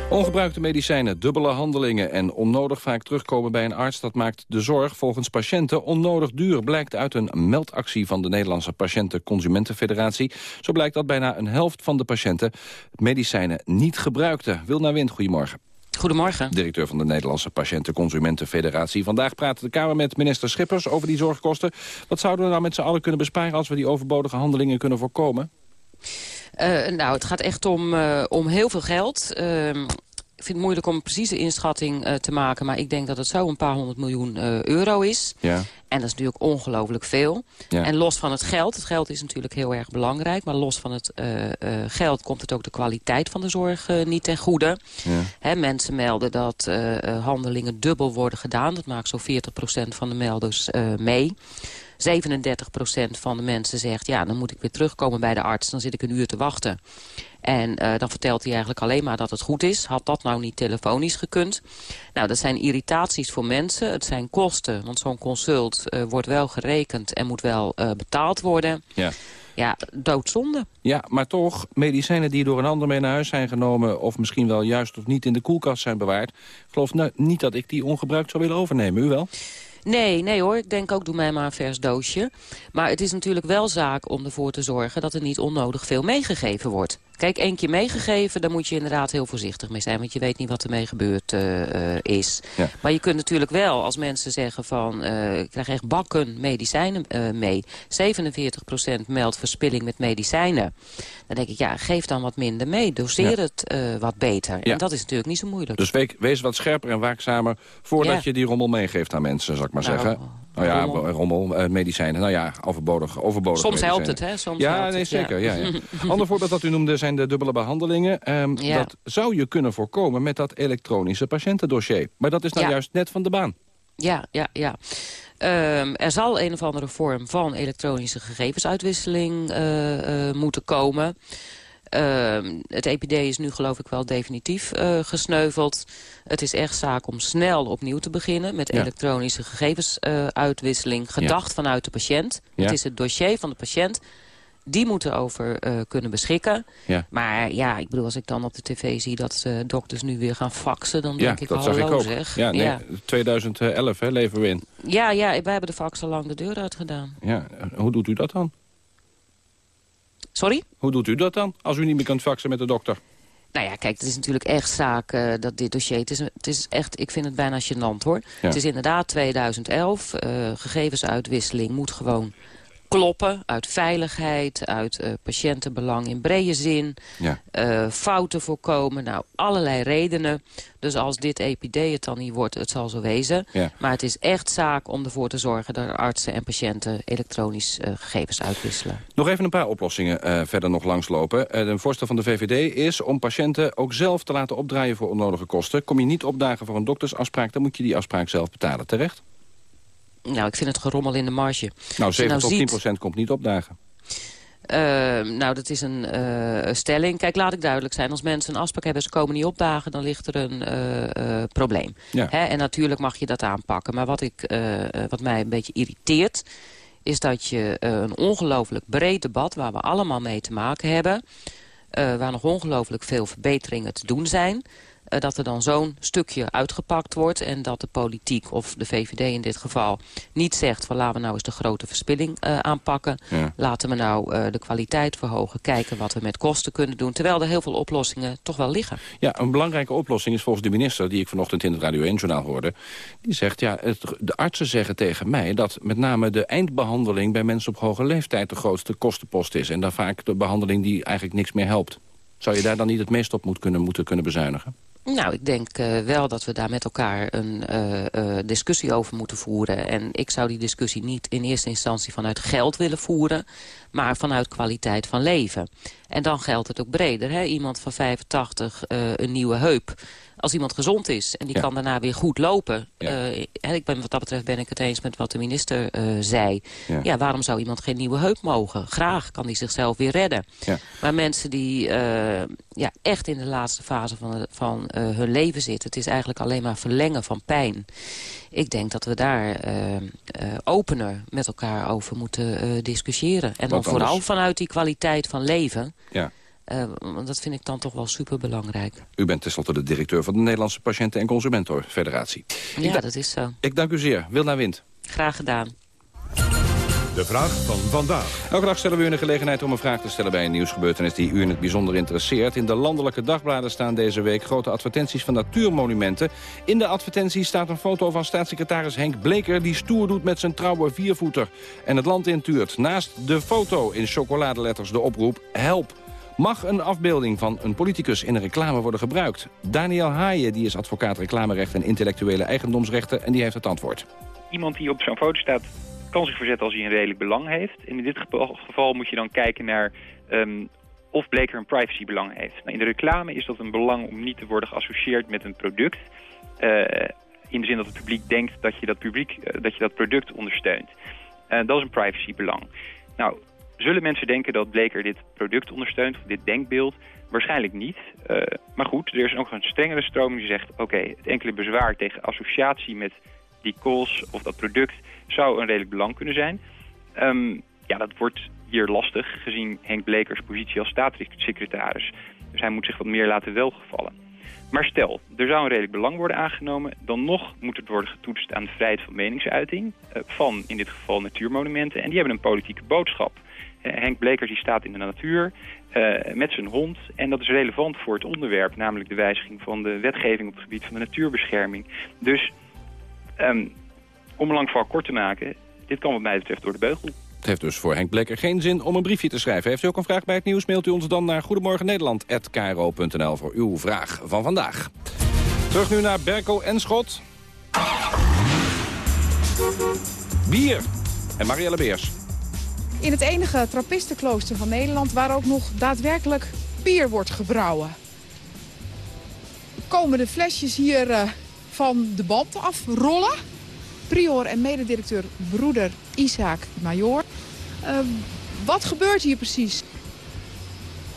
Ongebruikte medicijnen, dubbele handelingen en onnodig vaak terugkomen bij een arts... dat maakt de zorg volgens patiënten onnodig duur... blijkt uit een meldactie van de Nederlandse Patiënten-Consumentenfederatie. Zo blijkt dat bijna een helft van de patiënten medicijnen niet gebruikte. Wilna Wind, goedemorgen. Goedemorgen. Directeur van de Nederlandse Patiënten-Consumentenfederatie. Vandaag praat de Kamer met minister Schippers over die zorgkosten. Wat zouden we nou met z'n allen kunnen besparen... als we die overbodige handelingen kunnen voorkomen? Uh, nou, het gaat echt om, uh, om heel veel geld. Uh, ik vind het moeilijk om een precieze inschatting uh, te maken... maar ik denk dat het zo een paar honderd miljoen euro is. Ja. En dat is natuurlijk ongelooflijk veel. Ja. En los van het geld, het geld is natuurlijk heel erg belangrijk... maar los van het uh, geld komt het ook de kwaliteit van de zorg niet ten goede. Ja. Hè, mensen melden dat handelingen dubbel worden gedaan. Dat maakt zo'n 40% van de melders mee. 37% van de mensen zegt... ja, dan moet ik weer terugkomen bij de arts. Dan zit ik een uur te wachten. En uh, dan vertelt hij eigenlijk alleen maar dat het goed is. Had dat nou niet telefonisch gekund? Nou, dat zijn irritaties voor mensen. Het zijn kosten, want zo'n consult uh, wordt wel gerekend en moet wel uh, betaald worden. Ja. Ja, doodzonde. Ja, maar toch, medicijnen die door een ander mee naar huis zijn genomen... of misschien wel juist of niet in de koelkast zijn bewaard... geloof nou niet dat ik die ongebruikt zou willen overnemen. U wel? Nee, nee hoor. Ik denk ook, doe mij maar een vers doosje. Maar het is natuurlijk wel zaak om ervoor te zorgen... dat er niet onnodig veel meegegeven wordt. Kijk, één keer meegegeven, daar moet je inderdaad heel voorzichtig mee zijn. Want je weet niet wat er mee gebeurd uh, is. Ja. Maar je kunt natuurlijk wel, als mensen zeggen van... Uh, ik krijg echt bakken medicijnen uh, mee. 47% meldt verspilling met medicijnen. Dan denk ik, ja, geef dan wat minder mee. Doseer ja. het wat beter. Ja. En dat is natuurlijk niet zo moeilijk. Dus wees, wees wat scherper en waakzamer... voordat je die rommel meegeeft aan mensen, zal ik maar nou, zeggen. Nou ja, rommel, rommel uh, medicijnen. Nou ja, overbodig, overbodig Soms medicijnen. helpt het, hè? Soms ja, nee, zeker. Ja. Ja, Ander voorbeeld dat u noemde zijn de dubbele behandelingen. Um, ja. Dat zou je kunnen voorkomen met dat elektronische patiëntendossier. Maar dat is nou juist net van de baan. Ja, ja, ja. Um, er zal een of andere vorm van elektronische gegevensuitwisseling uh, uh, moeten komen. Uh, het EPD is nu geloof ik wel definitief uh, gesneuveld. Het is echt zaak om snel opnieuw te beginnen... met ja. elektronische gegevensuitwisseling, gedacht ja. vanuit de patiënt. Ja. Het is het dossier van de patiënt. Die moeten over uh, kunnen beschikken. Maar ja, ik bedoel, als ik dan op de tv zie dat uh, dokters nu weer gaan faxen... dan denk ik, dat hallo zag ik ook. zeg. Ja, nee, 2011 hè, leven we in. Ja, ja, wij hebben de fax al lang de deur uit gedaan. Ja, hoe doet u dat dan? Sorry? Hoe doet u dat dan, als u niet meer kunt faxen met de dokter? Nou ja, kijk, het is natuurlijk echt zaak uh, dat dit dossier... Het is, het is echt, ik vind het bijna gênant, hoor. Ja. Het is inderdaad 2011. Uh, gegevensuitwisseling moet gewoon kloppen. Uit veiligheid, uit uh, patiëntenbelang in brede zin. Ja. Uh, fouten voorkomen, nou, allerlei redenen. Dus als dit EPD het dan niet wordt, het zal zo wezen. Ja. Maar het is echt zaak om ervoor te zorgen... dat artsen en patiënten elektronisch uh, gegevens uitwisselen. Nog even een paar oplossingen verder nog langslopen. een voorstel van de VVD is om patiënten ook zelf te laten opdraaien... voor onnodige kosten. Kom je niet opdagen voor een doktersafspraak... dan moet je die afspraak zelf betalen. Terecht? Nou, ik vind het gerommel in de marge. Nou, 7 nou tot 10 procent komt niet opdagen. Uh, nou, dat is een uh, stelling. Kijk, laat ik duidelijk zijn. Als mensen een afspraak hebben en ze komen niet opdagen... dan ligt er een uh, probleem. Ja. Hè? En natuurlijk mag je dat aanpakken. Maar wat, ik, wat mij een beetje irriteert... is dat je een ongelooflijk breed debat... waar we allemaal mee te maken hebben... waar nog ongelooflijk veel verbeteringen te doen zijn uh, dat er dan zo'n stukje uitgepakt wordt... en dat de politiek, of de VVD in dit geval, niet zegt... van laten we nou eens de grote verspilling uh, aanpakken. Ja. Laten we nou uh, de kwaliteit verhogen, kijken wat we met kosten kunnen doen... terwijl er heel veel oplossingen toch wel liggen. Ja, een belangrijke oplossing is volgens de minister... die ik vanochtend in het Radio 1-journaal hoorde... die zegt, ja, het, de artsen zeggen tegen mij... dat met name de eindbehandeling bij mensen op hoge leeftijd... de grootste kostenpost is. En dan vaak de behandeling die eigenlijk niks meer helpt. Zou je daar dan niet het meest op moet kunnen, moeten kunnen bezuinigen? Nou, ik denk uh, wel dat we daar met elkaar een uh, uh, discussie over moeten voeren. En ik zou die discussie niet in eerste instantie vanuit geld willen voeren... maar vanuit kwaliteit van leven. En dan geldt het ook breder. Hè? Iemand van 85, een nieuwe heup als iemand gezond is en die Ja. kan daarna weer goed lopen. Ja. eh, ik ben, wat dat betreft ben ik het eens met wat de minister eh, zei. Ja. Ja. waarom zou iemand geen nieuwe heup mogen? Graag kan die zichzelf weer redden. Maar mensen die eh, ja, echt in de laatste fase van, de- van hun leven zitten... het is eigenlijk alleen maar verlengen van pijn. Ik denk dat we daar opener met elkaar over moeten discussiëren. En dan vooral anders- vanuit die kwaliteit van leven... Ja. Eh, want dat vind ik dan toch wel superbelangrijk. U bent tenslotte de directeur van de Nederlandse Patiënten- en Consumentenfederatie. Ja, da- dat is zo. Ik dank u zeer. Wil naar wind. Graag gedaan. De vraag van vandaag. Elke dag stellen we u een gelegenheid om een vraag te stellen bij een nieuwsgebeurtenis die u in het bijzonder interesseert. In de landelijke dagbladen staan deze week grote advertenties van natuurmonumenten. In de advertentie staat een foto van staatssecretaris Henk Bleker die stoer doet met zijn trouwe viervoeter. En het land intuurt. Naast de foto in chocoladeletters de oproep help. Mag een afbeelding van een politicus in een reclame worden gebruikt? Daniel Haaien die is advocaat reclamerecht en intellectuele eigendomsrechten en die heeft het antwoord. Iemand die op zo'n foto staat kan zich verzetten als hij een redelijk belang heeft. En in dit geval, moet je dan kijken naar ehm, of Bleker een privacybelang heeft. Nou, in de reclame is dat een belang om niet te worden geassocieerd met een product. eh, in de zin dat het publiek denkt dat je dat, publiek, eh, dat, je dat product ondersteunt. dat is een privacybelang. Nou, zullen mensen denken dat Bleker dit product ondersteunt, of dit denkbeeld? Waarschijnlijk niet. maar goed, er is ook een strengere stroming die zegt... oké, het enkele bezwaar tegen associatie met die calls of dat product... zou een redelijk belang kunnen zijn. Ehm, ja, dat wordt hier lastig, gezien Henk Blekers positie als staatssecretaris. Dus hij moet zich wat meer laten welgevallen. Maar stel, er zou een redelijk belang worden aangenomen... dan nog moet het worden getoetst aan de vrijheid van meningsuiting... Eh, van in dit geval natuurmonumenten. En die hebben een politieke boodschap. Eh, Henk Blekers die staat in de natuur uh, met zijn hond. En dat is relevant voor het onderwerp, namelijk de wijziging van de wetgeving op het gebied van de natuurbescherming. Dus um, om een lang verhaal kort te maken, dit kan wat mij betreft door de beugel. Het heeft dus voor Henk Blekker geen zin om een briefje te schrijven. Heeft u ook een vraag bij het nieuws, mailt u ons dan naar goedemorgennederland.kro.nl voor uw vraag van vandaag. Terug nu naar Berko en Schot. Bier en Marielle Beers. In het enige trappistenklooster van Nederland waar ook nog daadwerkelijk bier wordt gebrouwen. Komen de flesjes hier uh, van de band afrollen? Prior en mededirecteur broeder Isaac Major. Uh, wat gebeurt hier precies?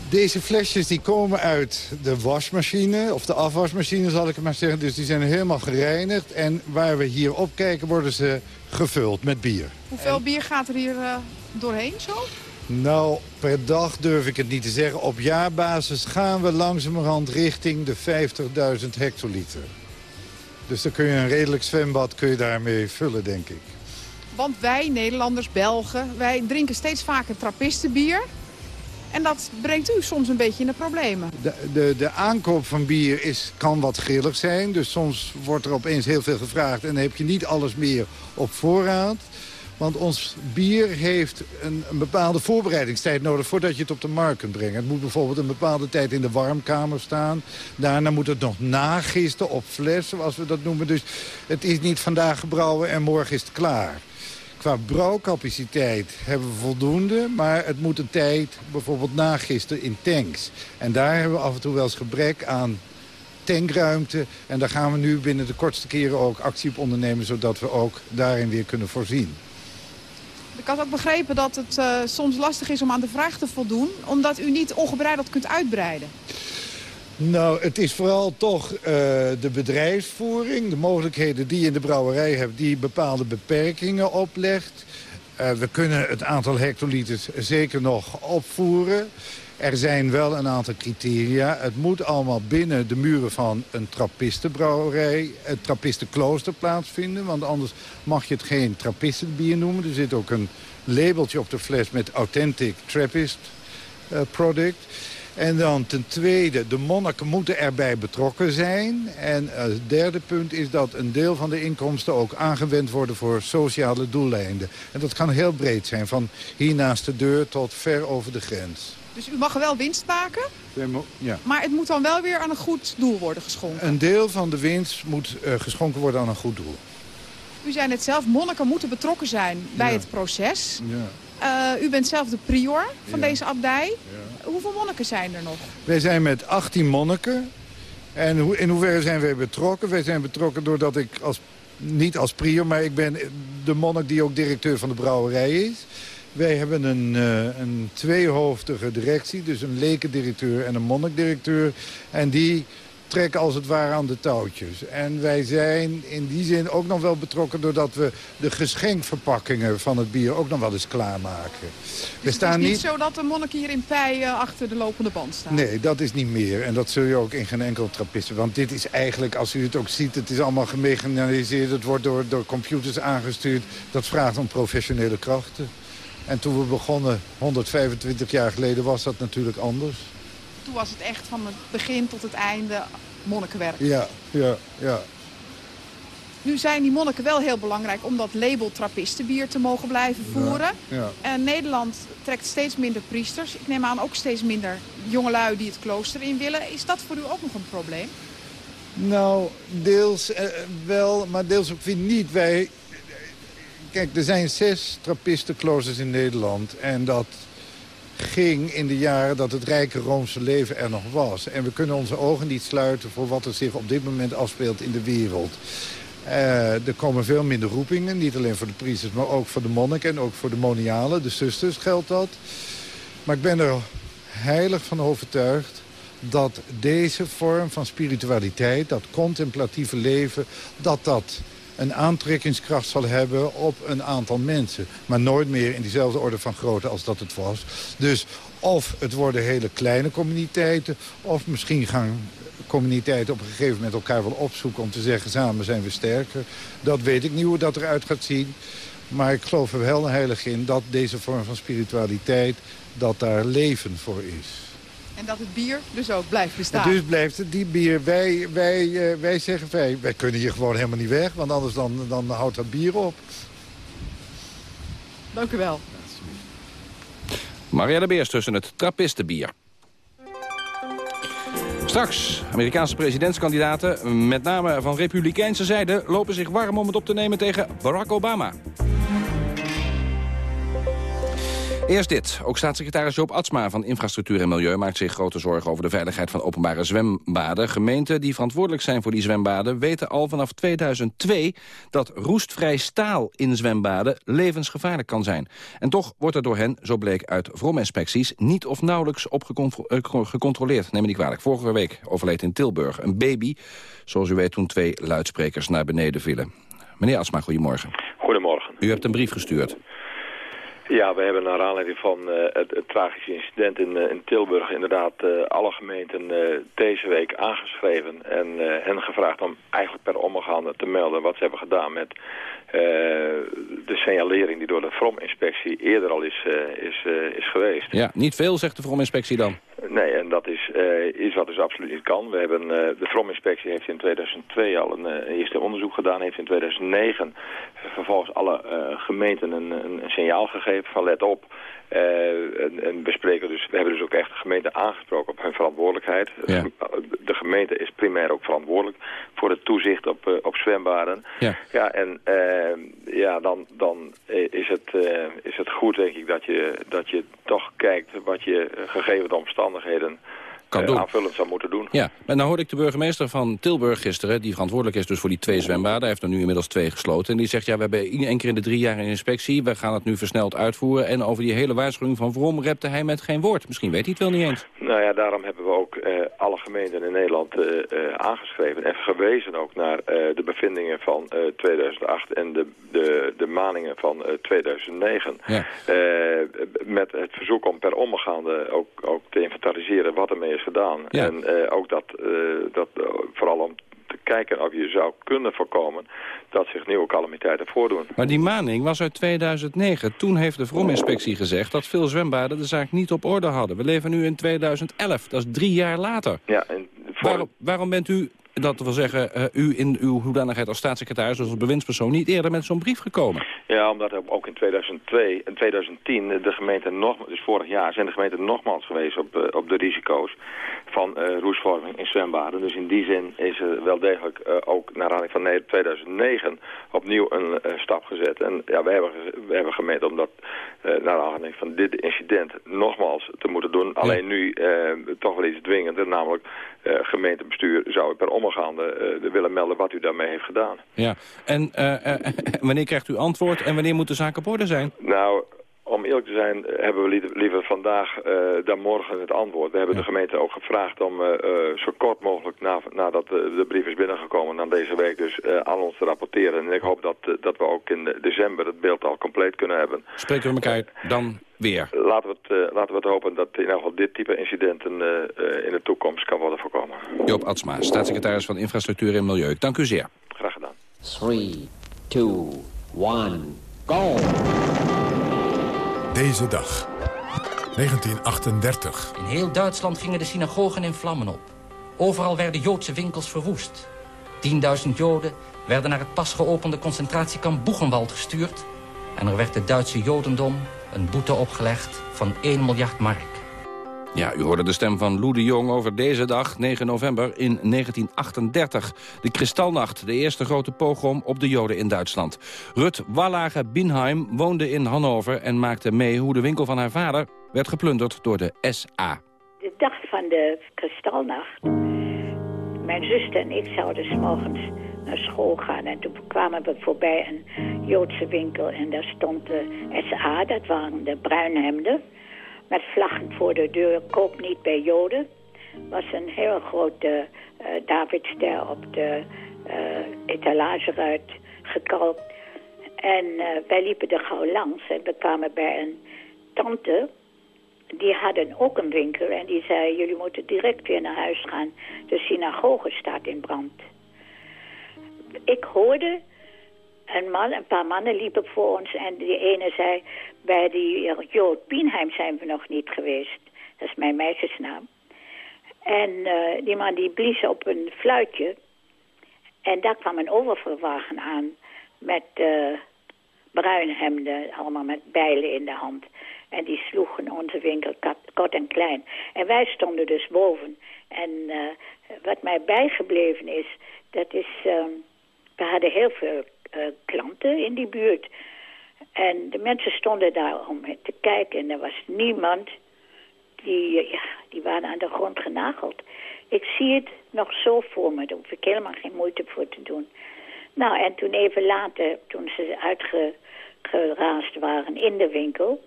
Deze flesjes die komen uit de wasmachine, of de afwasmachine zal ik het maar zeggen. Dus die zijn helemaal gereinigd. En waar we hier op kijken worden ze gevuld met bier. Hoeveel bier gaat er hier uh, doorheen zo? Nou, per dag durf ik het niet te zeggen. Op jaarbasis gaan we langzamerhand richting de 50.000 hectoliter. Dus dan kun je een redelijk zwembad kun je daarmee vullen, denk ik. Want wij, Nederlanders, Belgen, wij drinken steeds vaker trappistenbier. En dat brengt u soms een beetje in de problemen. De, de, de aankoop van bier is, kan wat grillig zijn. Dus soms wordt er opeens heel veel gevraagd en dan heb je niet alles meer op voorraad. Want ons bier heeft een, een, bepaalde voorbereidingstijd nodig... voordat je het op de markt kunt brengen. Het moet bijvoorbeeld een bepaalde tijd in de warmkamer staan. Daarna moet het nog nagisten op fles, zoals we dat noemen. Dus het is niet vandaag gebrouwen en morgen is het klaar. Qua brouwcapaciteit hebben we voldoende, maar het moet een tijd bijvoorbeeld nagisten in tanks. En daar hebben we af en toe wel eens gebrek aan tankruimte. En daar gaan we nu binnen de kortste keren ook actie op ondernemen... zodat we ook daarin weer kunnen voorzien. Ik had ook begrepen dat het uh, soms lastig is om aan de vraag te voldoen... omdat u niet ongebreideld kunt uitbreiden. Nou, het is vooral toch uh, de bedrijfsvoering, de mogelijkheden die je in de brouwerij hebt... die bepaalde beperkingen oplegt. Uh, we kunnen het aantal hectoliters zeker nog opvoeren. Er zijn wel een aantal criteria. Het moet allemaal binnen de muren van een trappistenbrouwerij, een trappistenklooster plaatsvinden. Want anders mag je het geen trappistenbier noemen. Er zit ook een labeltje op de fles met Authentic Trappist uh, Product. En dan ten tweede, de monniken moeten erbij betrokken zijn. En het derde punt is dat een deel van de inkomsten ook aangewend worden voor sociale doeleinden. En dat kan heel breed zijn, van hier naast de deur tot ver over de grens. Dus u mag wel winst maken, ja. maar het moet dan wel weer aan een goed doel worden geschonken? Een deel van de winst moet uh, geschonken worden aan een goed doel. U zei net zelf, monniken moeten betrokken zijn bij ja. het proces. Ja. Uh, u bent zelf de prior van deze abdij. Hoeveel monniken zijn er nog? Wij zijn met 18 monniken. En in hoeverre zijn wij betrokken? Wij zijn betrokken doordat ik als, niet als prior, maar ik ben de monnik die ook directeur van de brouwerij is. Wij hebben een, uh, een tweehoofdige directie, dus een lekendirecteur en een monnikdirecteur. En die trekken als het ware aan de touwtjes. En wij zijn in die zin ook nog wel betrokken... doordat we de geschenkverpakkingen van het bier ook nog wel eens klaarmaken. Dus we staan het is niet, niet zo dat de monniken hier in Pij uh, achter de lopende band staan? Nee, dat is niet meer. En dat zul je ook in geen enkel trappisten. Want dit is eigenlijk, als u het ook ziet, het is allemaal gemechaniseerd. Het wordt door, door computers aangestuurd. Dat vraagt om professionele krachten. En toen we begonnen, 125 jaar geleden, was dat natuurlijk anders. Toen was het echt van het begin tot het einde monnikenwerk. Ja, ja, ja. Nu zijn die monniken wel heel belangrijk om dat label trappistenbier te mogen blijven voeren. Ja, ja. En Nederland trekt steeds minder priesters. Ik neem aan ook steeds minder jongelui die het klooster in willen. Is dat voor u ook nog een probleem? Nou, deels eh, wel, maar deels ook weer niet. Wij, kijk, er zijn zes trappistenkloosters in Nederland. En dat ging in de jaren dat het rijke Roomse leven er nog was. En we kunnen onze ogen niet sluiten voor wat er zich op dit moment afspeelt in de wereld. Eh, er komen veel minder roepingen, niet alleen voor de priesters... maar ook voor de monniken en ook voor de monialen, de zusters geldt dat. Maar ik ben er heilig van overtuigd dat deze vorm van spiritualiteit, dat contemplatieve leven... dat dat een aantrekkingskracht zal hebben op een aantal mensen. Maar nooit meer in diezelfde orde van grootte als dat het was. Dus of het worden hele kleine communiteiten... of misschien gaan communiteiten op een gegeven moment elkaar wel opzoeken... om te zeggen, samen zijn we sterker. Dat weet ik niet hoe dat eruit gaat zien. Maar ik geloof er wel heilig in dat deze vorm van spiritualiteit... dat daar leven voor is. En dat het bier dus ook blijft bestaan. Dus blijft het, die bier. Wij, wij, eh, wij zeggen, wij, wij kunnen hier gewoon helemaal niet weg. Want anders dan, dan houdt dat bier op. Dank u wel. Maria de Beers tussen het trappistenbier. Straks, Amerikaanse presidentskandidaten, met name van republikeinse zijde... lopen zich warm om het op te nemen tegen Barack Obama. Eerst dit. Ook staatssecretaris Joop Atsma van Infrastructuur en Milieu... maakt zich grote zorgen over de veiligheid van openbare zwembaden. Gemeenten die verantwoordelijk zijn voor die zwembaden... weten al vanaf 2002 dat roestvrij staal in zwembaden levensgevaarlijk kan zijn. En toch wordt er door hen, zo bleek uit vrominspecties... niet of nauwelijks op eh, gecontroleerd. Neem me niet kwalijk. Vorige week overleed in Tilburg een baby... zoals u weet toen twee luidsprekers naar beneden vielen. Meneer Atsma, goedemorgen. Goedemorgen. U hebt een brief gestuurd. Ja, we hebben naar aanleiding van uh, het, het, tragische incident in, uh, in Tilburg inderdaad uh, alle gemeenten deze week aangeschreven en hen gevraagd om eigenlijk per omgaande te melden wat ze hebben gedaan met de signalering die door de VROM-inspectie eerder al is, is, is geweest. Ja, niet veel zegt de VROM-inspectie dan. Nee, en dat is iets wat dus absoluut niet kan. We hebben, de VROM-inspectie heeft in 2002 al een eerste onderzoek gedaan, heeft in 2009 vervolgens alle gemeenten een, een, een signaal gegeven van let op. Uh, en, en we, spreken dus, we hebben dus ook echt de gemeente aangesproken op hun verantwoordelijkheid. De gemeente is primair ook verantwoordelijk voor het toezicht op, uh, op zwembaden. Ja, ja en uh, ja, dan, dan is, het, is het goed denk ik dat je, dat je toch kijkt wat je gegeven de omstandigheden kan doen. aanvullend zou moeten doen. Ja, en nou hoorde ik de burgemeester van Tilburg gisteren... die verantwoordelijk is dus voor die twee zwembaden. Hij heeft er nu inmiddels twee gesloten. En die zegt, ja, we hebben één keer in de drie jaar een inspectie. We gaan het nu versneld uitvoeren. En over die hele waarschuwing van Vrom repte hij met geen woord. Misschien weet hij het wel niet eens. Nou ja, daarom hebben we ook uh, alle gemeenten in Nederland uh, uh, aangeschreven... en gewezen ook naar de bevindingen van 2008... en de, de, de maningen van 2009. Ja. met het verzoek om per omgaande ook, ook te inventariseren wat ermee is gedaan. En uh, ook dat, uh, dat uh, vooral om te kijken of je zou kunnen voorkomen dat zich nieuwe calamiteiten voordoen. Maar die maning was uit 2009. Toen heeft de Vrominspectie gezegd dat veel zwembaden de zaak niet op orde hadden. We leven nu in 2011, dat is drie jaar later. Ja, en voor... waarom, waarom bent u dat wil zeggen, uh, u in uw hoedanigheid als staatssecretaris... als bewindspersoon niet eerder met zo'n brief gekomen? Ja, omdat ook in 2002 en 2010 de gemeente nog, dus vorig jaar... zijn de gemeenten nogmaals geweest op, uh, op de risico's van uh, roestvorming in zwembaden. Dus in die zin is er wel degelijk ook naar aanleiding van 2009 opnieuw een stap gezet. En ja, we hebben, we hebben gemeten om dat naar aanleiding van dit incident nogmaals te moeten doen. Alleen nu toch wel iets dwingender, namelijk gemeentebestuur zou per omgang omgaande uh, willen melden wat u daarmee heeft gedaan. Ja, en uh, wanneer krijgt u antwoord en wanneer moet de zaak op orde zijn? Nou, om eerlijk te zijn hebben we liever vandaag uh, dan morgen het antwoord. We hebben ja. de gemeente ook gevraagd om uh, zo kort mogelijk na, nadat de, de, brief is binnengekomen dan deze week dus uh, aan ons te rapporteren. En ik hoop dat, dat we ook in december het beeld al compleet kunnen hebben. Spreken we elkaar dan weer? Laten we het, laten we het hopen dat in ieder geval dit type incidenten in de toekomst kan worden voorkomen. Joop Atsma, staatssecretaris van Infrastructuur en Milieu. Dank u zeer. Graag gedaan. 3, 2, 1, go! Deze dag, 1938. In heel Duitsland gingen de synagogen in vlammen op. Overal werden Joodse winkels verwoest. 10.000 Joden werden naar het pas geopende concentratiekamp Boegenwald gestuurd... en er werd het Duitse Jodendom een boete opgelegd van 1 miljard mark. Ja, u hoorde de stem van Lou de Jong over deze dag, 9 november in 1938. De Kristalnacht, de eerste grote pogrom op de Joden in Duitsland. Rut Wallage Binheim woonde in Hannover en maakte mee hoe de winkel van haar vader werd geplunderd door de SA. De dag van de Kristalnacht, mijn zuster en ik zouden s morgens naar school gaan. En toen kwamen we voorbij een Joodse winkel en daar stond de SA, dat waren de bruinhemden. Met vlaggen voor de deur, koop niet bij Joden. was een heel grote uh, Davidster op de uh, etalageruit gekalkt. En uh, wij liepen er gauw langs en we kwamen bij een tante die hadden ook een winkel en die zei... jullie moeten direct weer naar huis gaan. De synagoge staat in brand. Ik hoorde een een paar mannen liepen voor ons... en die ene zei, bij die Jood Pienheim zijn we nog niet geweest. Dat is mijn meisjesnaam. En uh, die man die blies op een fluitje... en daar kwam een oververwagen aan met uh, bruinhemden... allemaal met bijlen in de hand... En die sloegen onze winkel kort en klein. En wij stonden dus boven. En wat mij bijgebleven is, dat is... Uh, we hadden heel veel uh, klanten in die buurt. En de mensen stonden daar om te kijken. En er was niemand die... Ja, die waren aan de grond genageld. Ik zie het nog zo voor me. Daar hoef ik helemaal geen moeite voor te doen. Nou, en toen even later, toen ze uitgeraasd waren in de winkel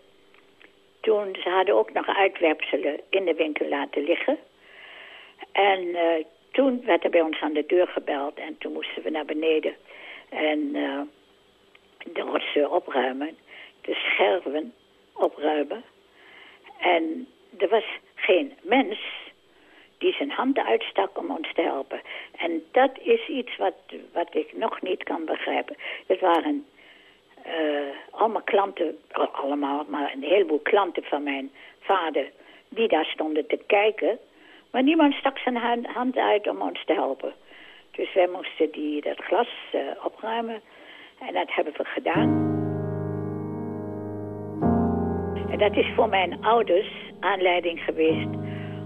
toen, ze hadden ook nog uitwerpselen in de winkel laten liggen. En uh, toen werd er bij ons aan de deur gebeld en toen moesten we naar beneden. En de rotsen opruimen, de scherven opruimen. En er was geen mens die zijn handen uitstak om ons te helpen. En dat is iets wat, wat ik nog niet kan begrijpen. Het waren uh, allemaal klanten, allemaal, maar een heleboel klanten van mijn vader, die daar stonden te kijken. Maar niemand stak zijn hand uit om ons te helpen. Dus wij moesten die, dat glas uh, opruimen. En dat hebben we gedaan. En dat is voor mijn ouders aanleiding geweest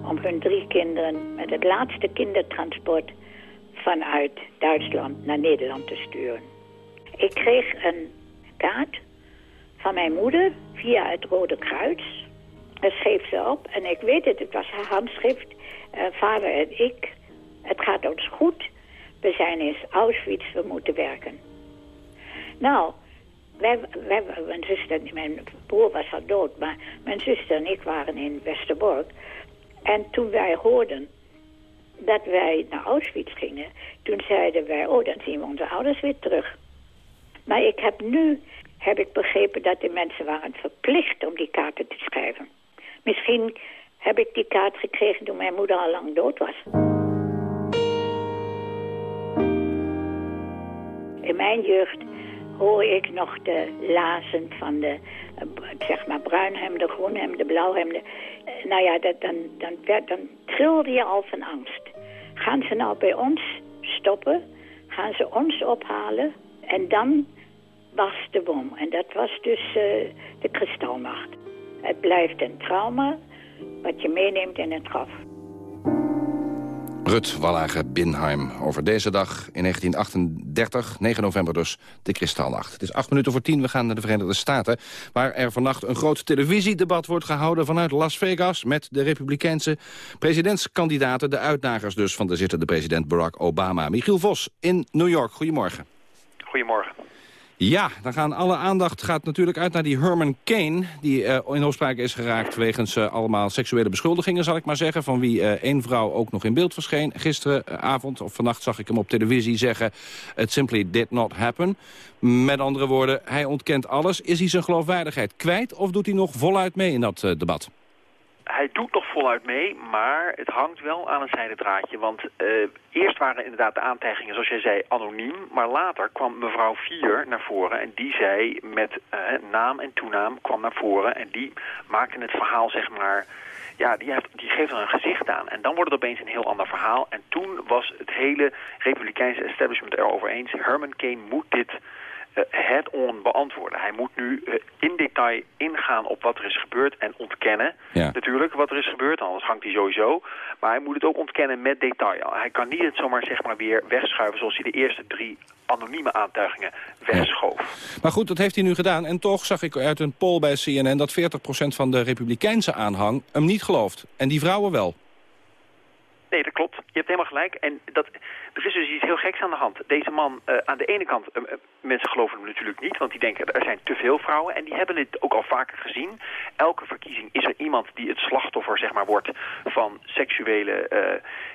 om hun drie kinderen met het laatste kindertransport vanuit Duitsland naar Nederland te sturen. Ik kreeg een kaart van mijn moeder via het Rode Kruis. Dat schreef ze op en ik weet het, het was haar handschrift. Uh, vader en ik, het gaat ons goed. We zijn in Auschwitz, we moeten werken. Nou, wij, wij, mijn zuster, mijn broer was al dood, maar mijn zuster en ik waren in Westerbork. En toen wij hoorden dat wij naar Auschwitz gingen, toen zeiden wij, oh, dan zien we onze ouders weer terug. Maar ik heb nu heb ik begrepen dat de mensen waren verplicht om die kaarten te schrijven. Misschien heb ik die kaart gekregen toen mijn moeder al lang dood was. In mijn jeugd hoor ik nog de lazen van de, eh, zeg maar, bruinhemden, groenhemden, blauwhemden. Eh, nou ja, dat, dan, dan, dan trilde je al van angst. Gaan ze nou bij ons stoppen? Gaan ze ons ophalen? En dan was de bom. En dat was dus uh, de kristalmacht. Het blijft een trauma wat je meeneemt in het graf. Rut Binheim over deze dag in 1938, 9 november dus, de Kristalnacht. Het is acht minuten voor tien, we gaan naar de Verenigde Staten... waar er vannacht een groot televisiedebat wordt gehouden vanuit Las Vegas... met de republikeinse presidentskandidaten, de uitdagers dus... van de zittende president Barack Obama. Michiel Vos in New York, goedemorgen. Goedemorgen. Ja, dan gaan alle aandacht gaat natuurlijk uit naar die Herman Kane... die uh, in opspraak is geraakt wegens uh, allemaal seksuele beschuldigingen, zal ik maar zeggen... van wie uh, één vrouw ook nog in beeld verscheen. Gisteravond of vannacht zag ik hem op televisie zeggen... it simply did not happen. Met andere woorden, hij ontkent alles. Is hij zijn geloofwaardigheid kwijt of doet hij nog voluit mee in dat debat? Hij doet nog voluit mee, maar het hangt wel aan een zijde draadje. Want uh, eerst waren inderdaad de aantijgingen, zoals jij zei, anoniem. Maar later kwam mevrouw Vier naar voren en die zei met uh, naam en toenaam kwam naar voren. En die maakte het verhaal, zeg maar, ja, die, heeft, die geeft er een gezicht aan. En dan wordt het opeens een heel ander verhaal. En toen was het hele republikeinse establishment erover eens. Herman Kane moet dit head-on beantwoorden. Hij moet nu uh, in detail ingaan op wat er is gebeurd en ontkennen ja. natuurlijk wat er is gebeurd, anders hangt hij sowieso. Maar hij moet het ook ontkennen met detail. Hij kan niet het zomaar zeg maar weer wegschuiven zoals hij de eerste drie anonieme aantuigingen wegschoof. Ja. Maar goed, dat heeft hij nu gedaan. En toch zag ik uit een poll bij CNN dat 40% van de republikeinse aanhang hem niet gelooft. En die vrouwen wel. Nee, dat klopt. Je hebt helemaal gelijk. En dat, er is dus iets heel geks aan de hand. Deze man, uh, aan de ene kant, uh, mensen geloven hem natuurlijk niet, want die denken er zijn te veel vrouwen. En die hebben het ook al vaker gezien. Elke verkiezing is er iemand die het slachtoffer zeg maar, wordt van seksuele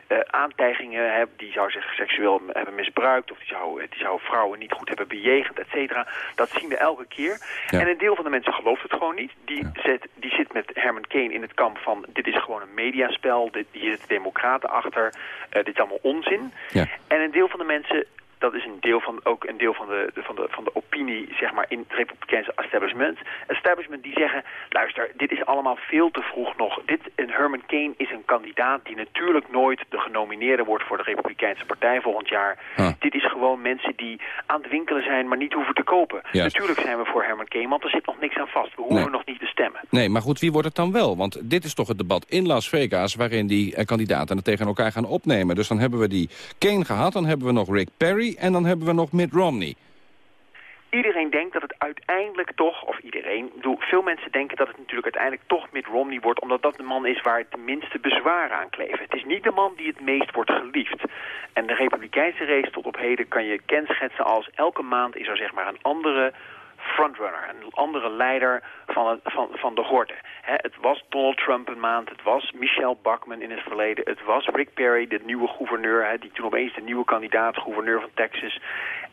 uh, aantijgingen. Hè, die zou zich seksueel hebben misbruikt of die zou, die zou vrouwen niet goed hebben bejegend, et cetera. Dat zien we elke keer. En een deel van de mensen gelooft het gewoon niet. Die, zet, die zit met Herman Kane in het kamp van dit is gewoon een mediaspel, dit, hier zitten democraten achter, dit is allemaal onzin. Ja. En een deel van de mensen dat is een deel van, ook een deel van de, van, de, van de opinie zeg maar, in het republikeinse establishment. Establishment die zeggen, luister, dit is allemaal veel te vroeg nog. Dit, en Herman Kane is een kandidaat die natuurlijk nooit de genomineerde wordt voor de Republikeinse Partij volgend jaar. Dit is gewoon mensen die aan het winkelen zijn, maar niet hoeven te kopen. Natuurlijk zijn we voor Herman Kane, want er zit nog niks aan vast. We hoeven nog niet te stemmen. Nee, maar goed, wie wordt het dan wel? Want dit is toch het debat in Las Vegas waarin die eh, kandidaten het tegen elkaar gaan opnemen. Dus dan hebben we die Kane gehad, dan hebben we nog Rick Perry en dan hebben we nog Mitt Romney. Iedereen denkt dat het uiteindelijk toch, of iedereen, veel mensen denken dat het natuurlijk uiteindelijk toch Mitt Romney wordt, omdat dat de man is waar het minste bezwaren aan kleven. Het is niet de man die het meest wordt geliefd. En de republikeinse race tot op heden kan je kenschetsen als elke maand is er zeg maar een andere frontrunner, een andere leider van, van, van de horde. het was Donald Trump een maand, het was Michelle Bachman in het verleden, het was Rick Perry, de nieuwe gouverneur, die toen opeens de nieuwe kandidaat, gouverneur van Texas.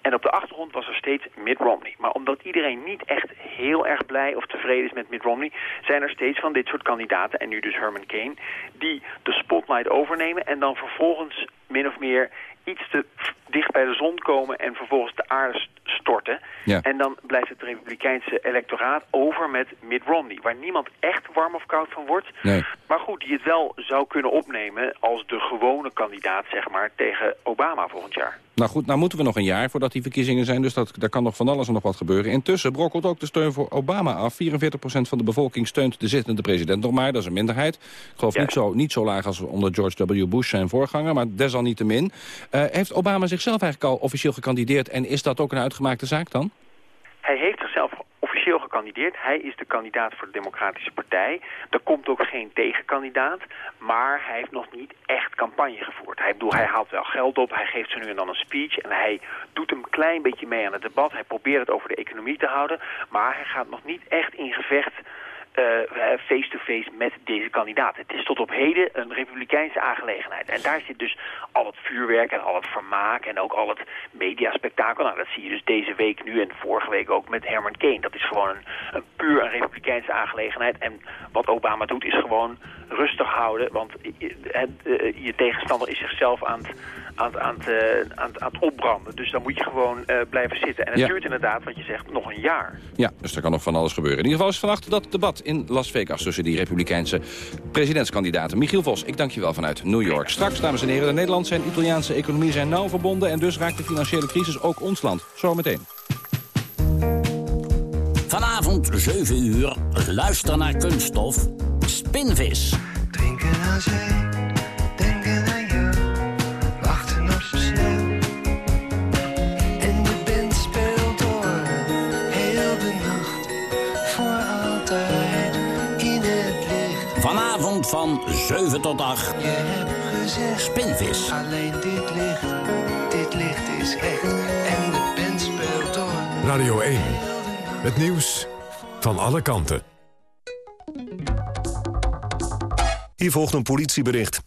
En op de achtergrond was er steeds Mitt Romney. Maar omdat iedereen niet echt heel erg blij of tevreden is met Mitt Romney, zijn er steeds van dit soort kandidaten, en nu dus Herman Kane, die de spotlight overnemen en dan vervolgens min of meer iets te dicht bij de zon komen en vervolgens de aarde storten. Ja. En dan blijft het republikeinse electoraat over met Mitt Romney, waar niemand echt warm of koud van wordt. Nee. Maar goed, die het wel zou kunnen opnemen als de gewone kandidaat, zeg maar, tegen Obama volgend jaar. Nou goed, nou moeten we nog een jaar voordat die verkiezingen zijn, dus dat, daar kan nog van alles en nog wat gebeuren. Intussen brokkelt ook de steun voor Obama af. 44% van de bevolking steunt de zittende president nog maar, dat is een minderheid. Ik geloof niet, zo, niet zo laag als onder George W. Bush zijn voorganger, maar desalniettemin. Uh, heeft Obama zichzelf eigenlijk al officieel gekandideerd en is dat ook een uitgemaakte zaak dan? Hij heeft zichzelf officieel gekandideerd. Hij is de kandidaat voor de Democratische Partij. Er komt ook geen tegenkandidaat, maar hij heeft nog niet echt campagne gevoerd. Hij, bedoel, hij haalt wel geld op, hij geeft zo nu en dan een speech en hij doet een klein beetje mee aan het debat. Hij probeert het over de economie te houden, maar hij gaat nog niet echt in gevecht face-to-face -face met deze kandidaat. Het is tot op heden een republikeinse aangelegenheid. En daar zit dus al het vuurwerk en al het vermaak en ook al het mediaspectakel. Nou, dat zie je dus deze week nu en vorige week ook met Herman Kane. Dat is gewoon een, een puur een republikeinse aangelegenheid. En wat Obama doet is gewoon rustig houden, want je, je tegenstander is zichzelf aan het aan, aan, het, uh, aan, aan het opbranden. Dus dan moet je gewoon uh, blijven zitten. En het duurt inderdaad, wat je zegt, nog een jaar. Ja, dus er kan nog van alles gebeuren. In ieder geval is vannacht dat debat in Las Vegas... tussen die republikeinse presidentskandidaten. Michiel Vos, ik dank je wel vanuit New York. Straks, dames en heren, de Nederlandse en Italiaanse economie zijn nauw verbonden... en dus raakt de financiële crisis ook ons land. Zometeen. Vanavond 7 uur, luister naar Kunststof, Spinvis. Drinken aan zee. 7 tot 8. Je hebt gezegd, Spinvis. Alleen dit licht, dit licht is echt. En de band speelt door. Radio 1, het nieuws van alle kanten. Hier volgt een politiebericht.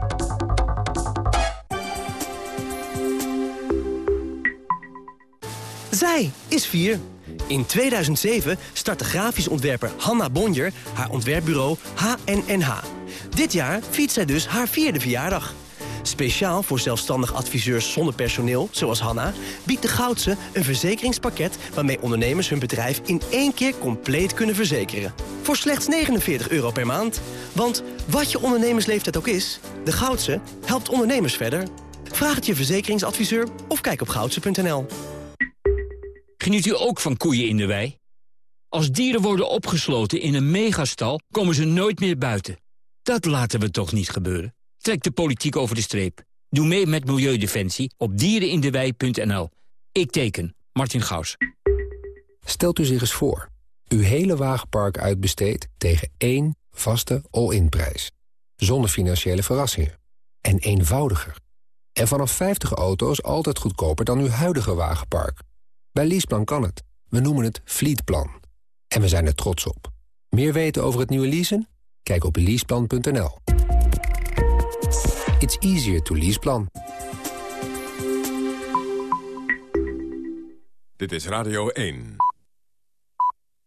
Zij is vier. In 2007 startte grafisch ontwerper Hanna Bonjer haar ontwerpbureau HNNH. Dit jaar viert zij dus haar vierde verjaardag. Speciaal voor zelfstandig adviseurs zonder personeel, zoals Hanna... biedt de Goudse een verzekeringspakket... waarmee ondernemers hun bedrijf in één keer compleet kunnen verzekeren. Voor slechts 49 euro per maand. Want wat je ondernemersleeftijd ook is... de Goudse helpt ondernemers verder. Vraag het je verzekeringsadviseur of kijk op goudse.nl. Geniet u ook van koeien in de wei? Als dieren worden opgesloten in een megastal, komen ze nooit meer buiten. Dat laten we toch niet gebeuren? Trek de politiek over de streep. Doe mee met Milieudefensie op dierenindewei.nl. Ik teken, Martin Gaus. Stelt u zich eens voor. Uw hele wagenpark uitbesteedt tegen één vaste all-in prijs. Zonder financiële verrassingen. En eenvoudiger. En vanaf 50 auto's altijd goedkoper dan uw huidige wagenpark. Bij Leaseplan kan het. We noemen het Fleetplan. En we zijn er trots op. Meer weten over het nieuwe leasen? Kijk op leaseplan.nl. It's easier to leaseplan. Dit is Radio 1.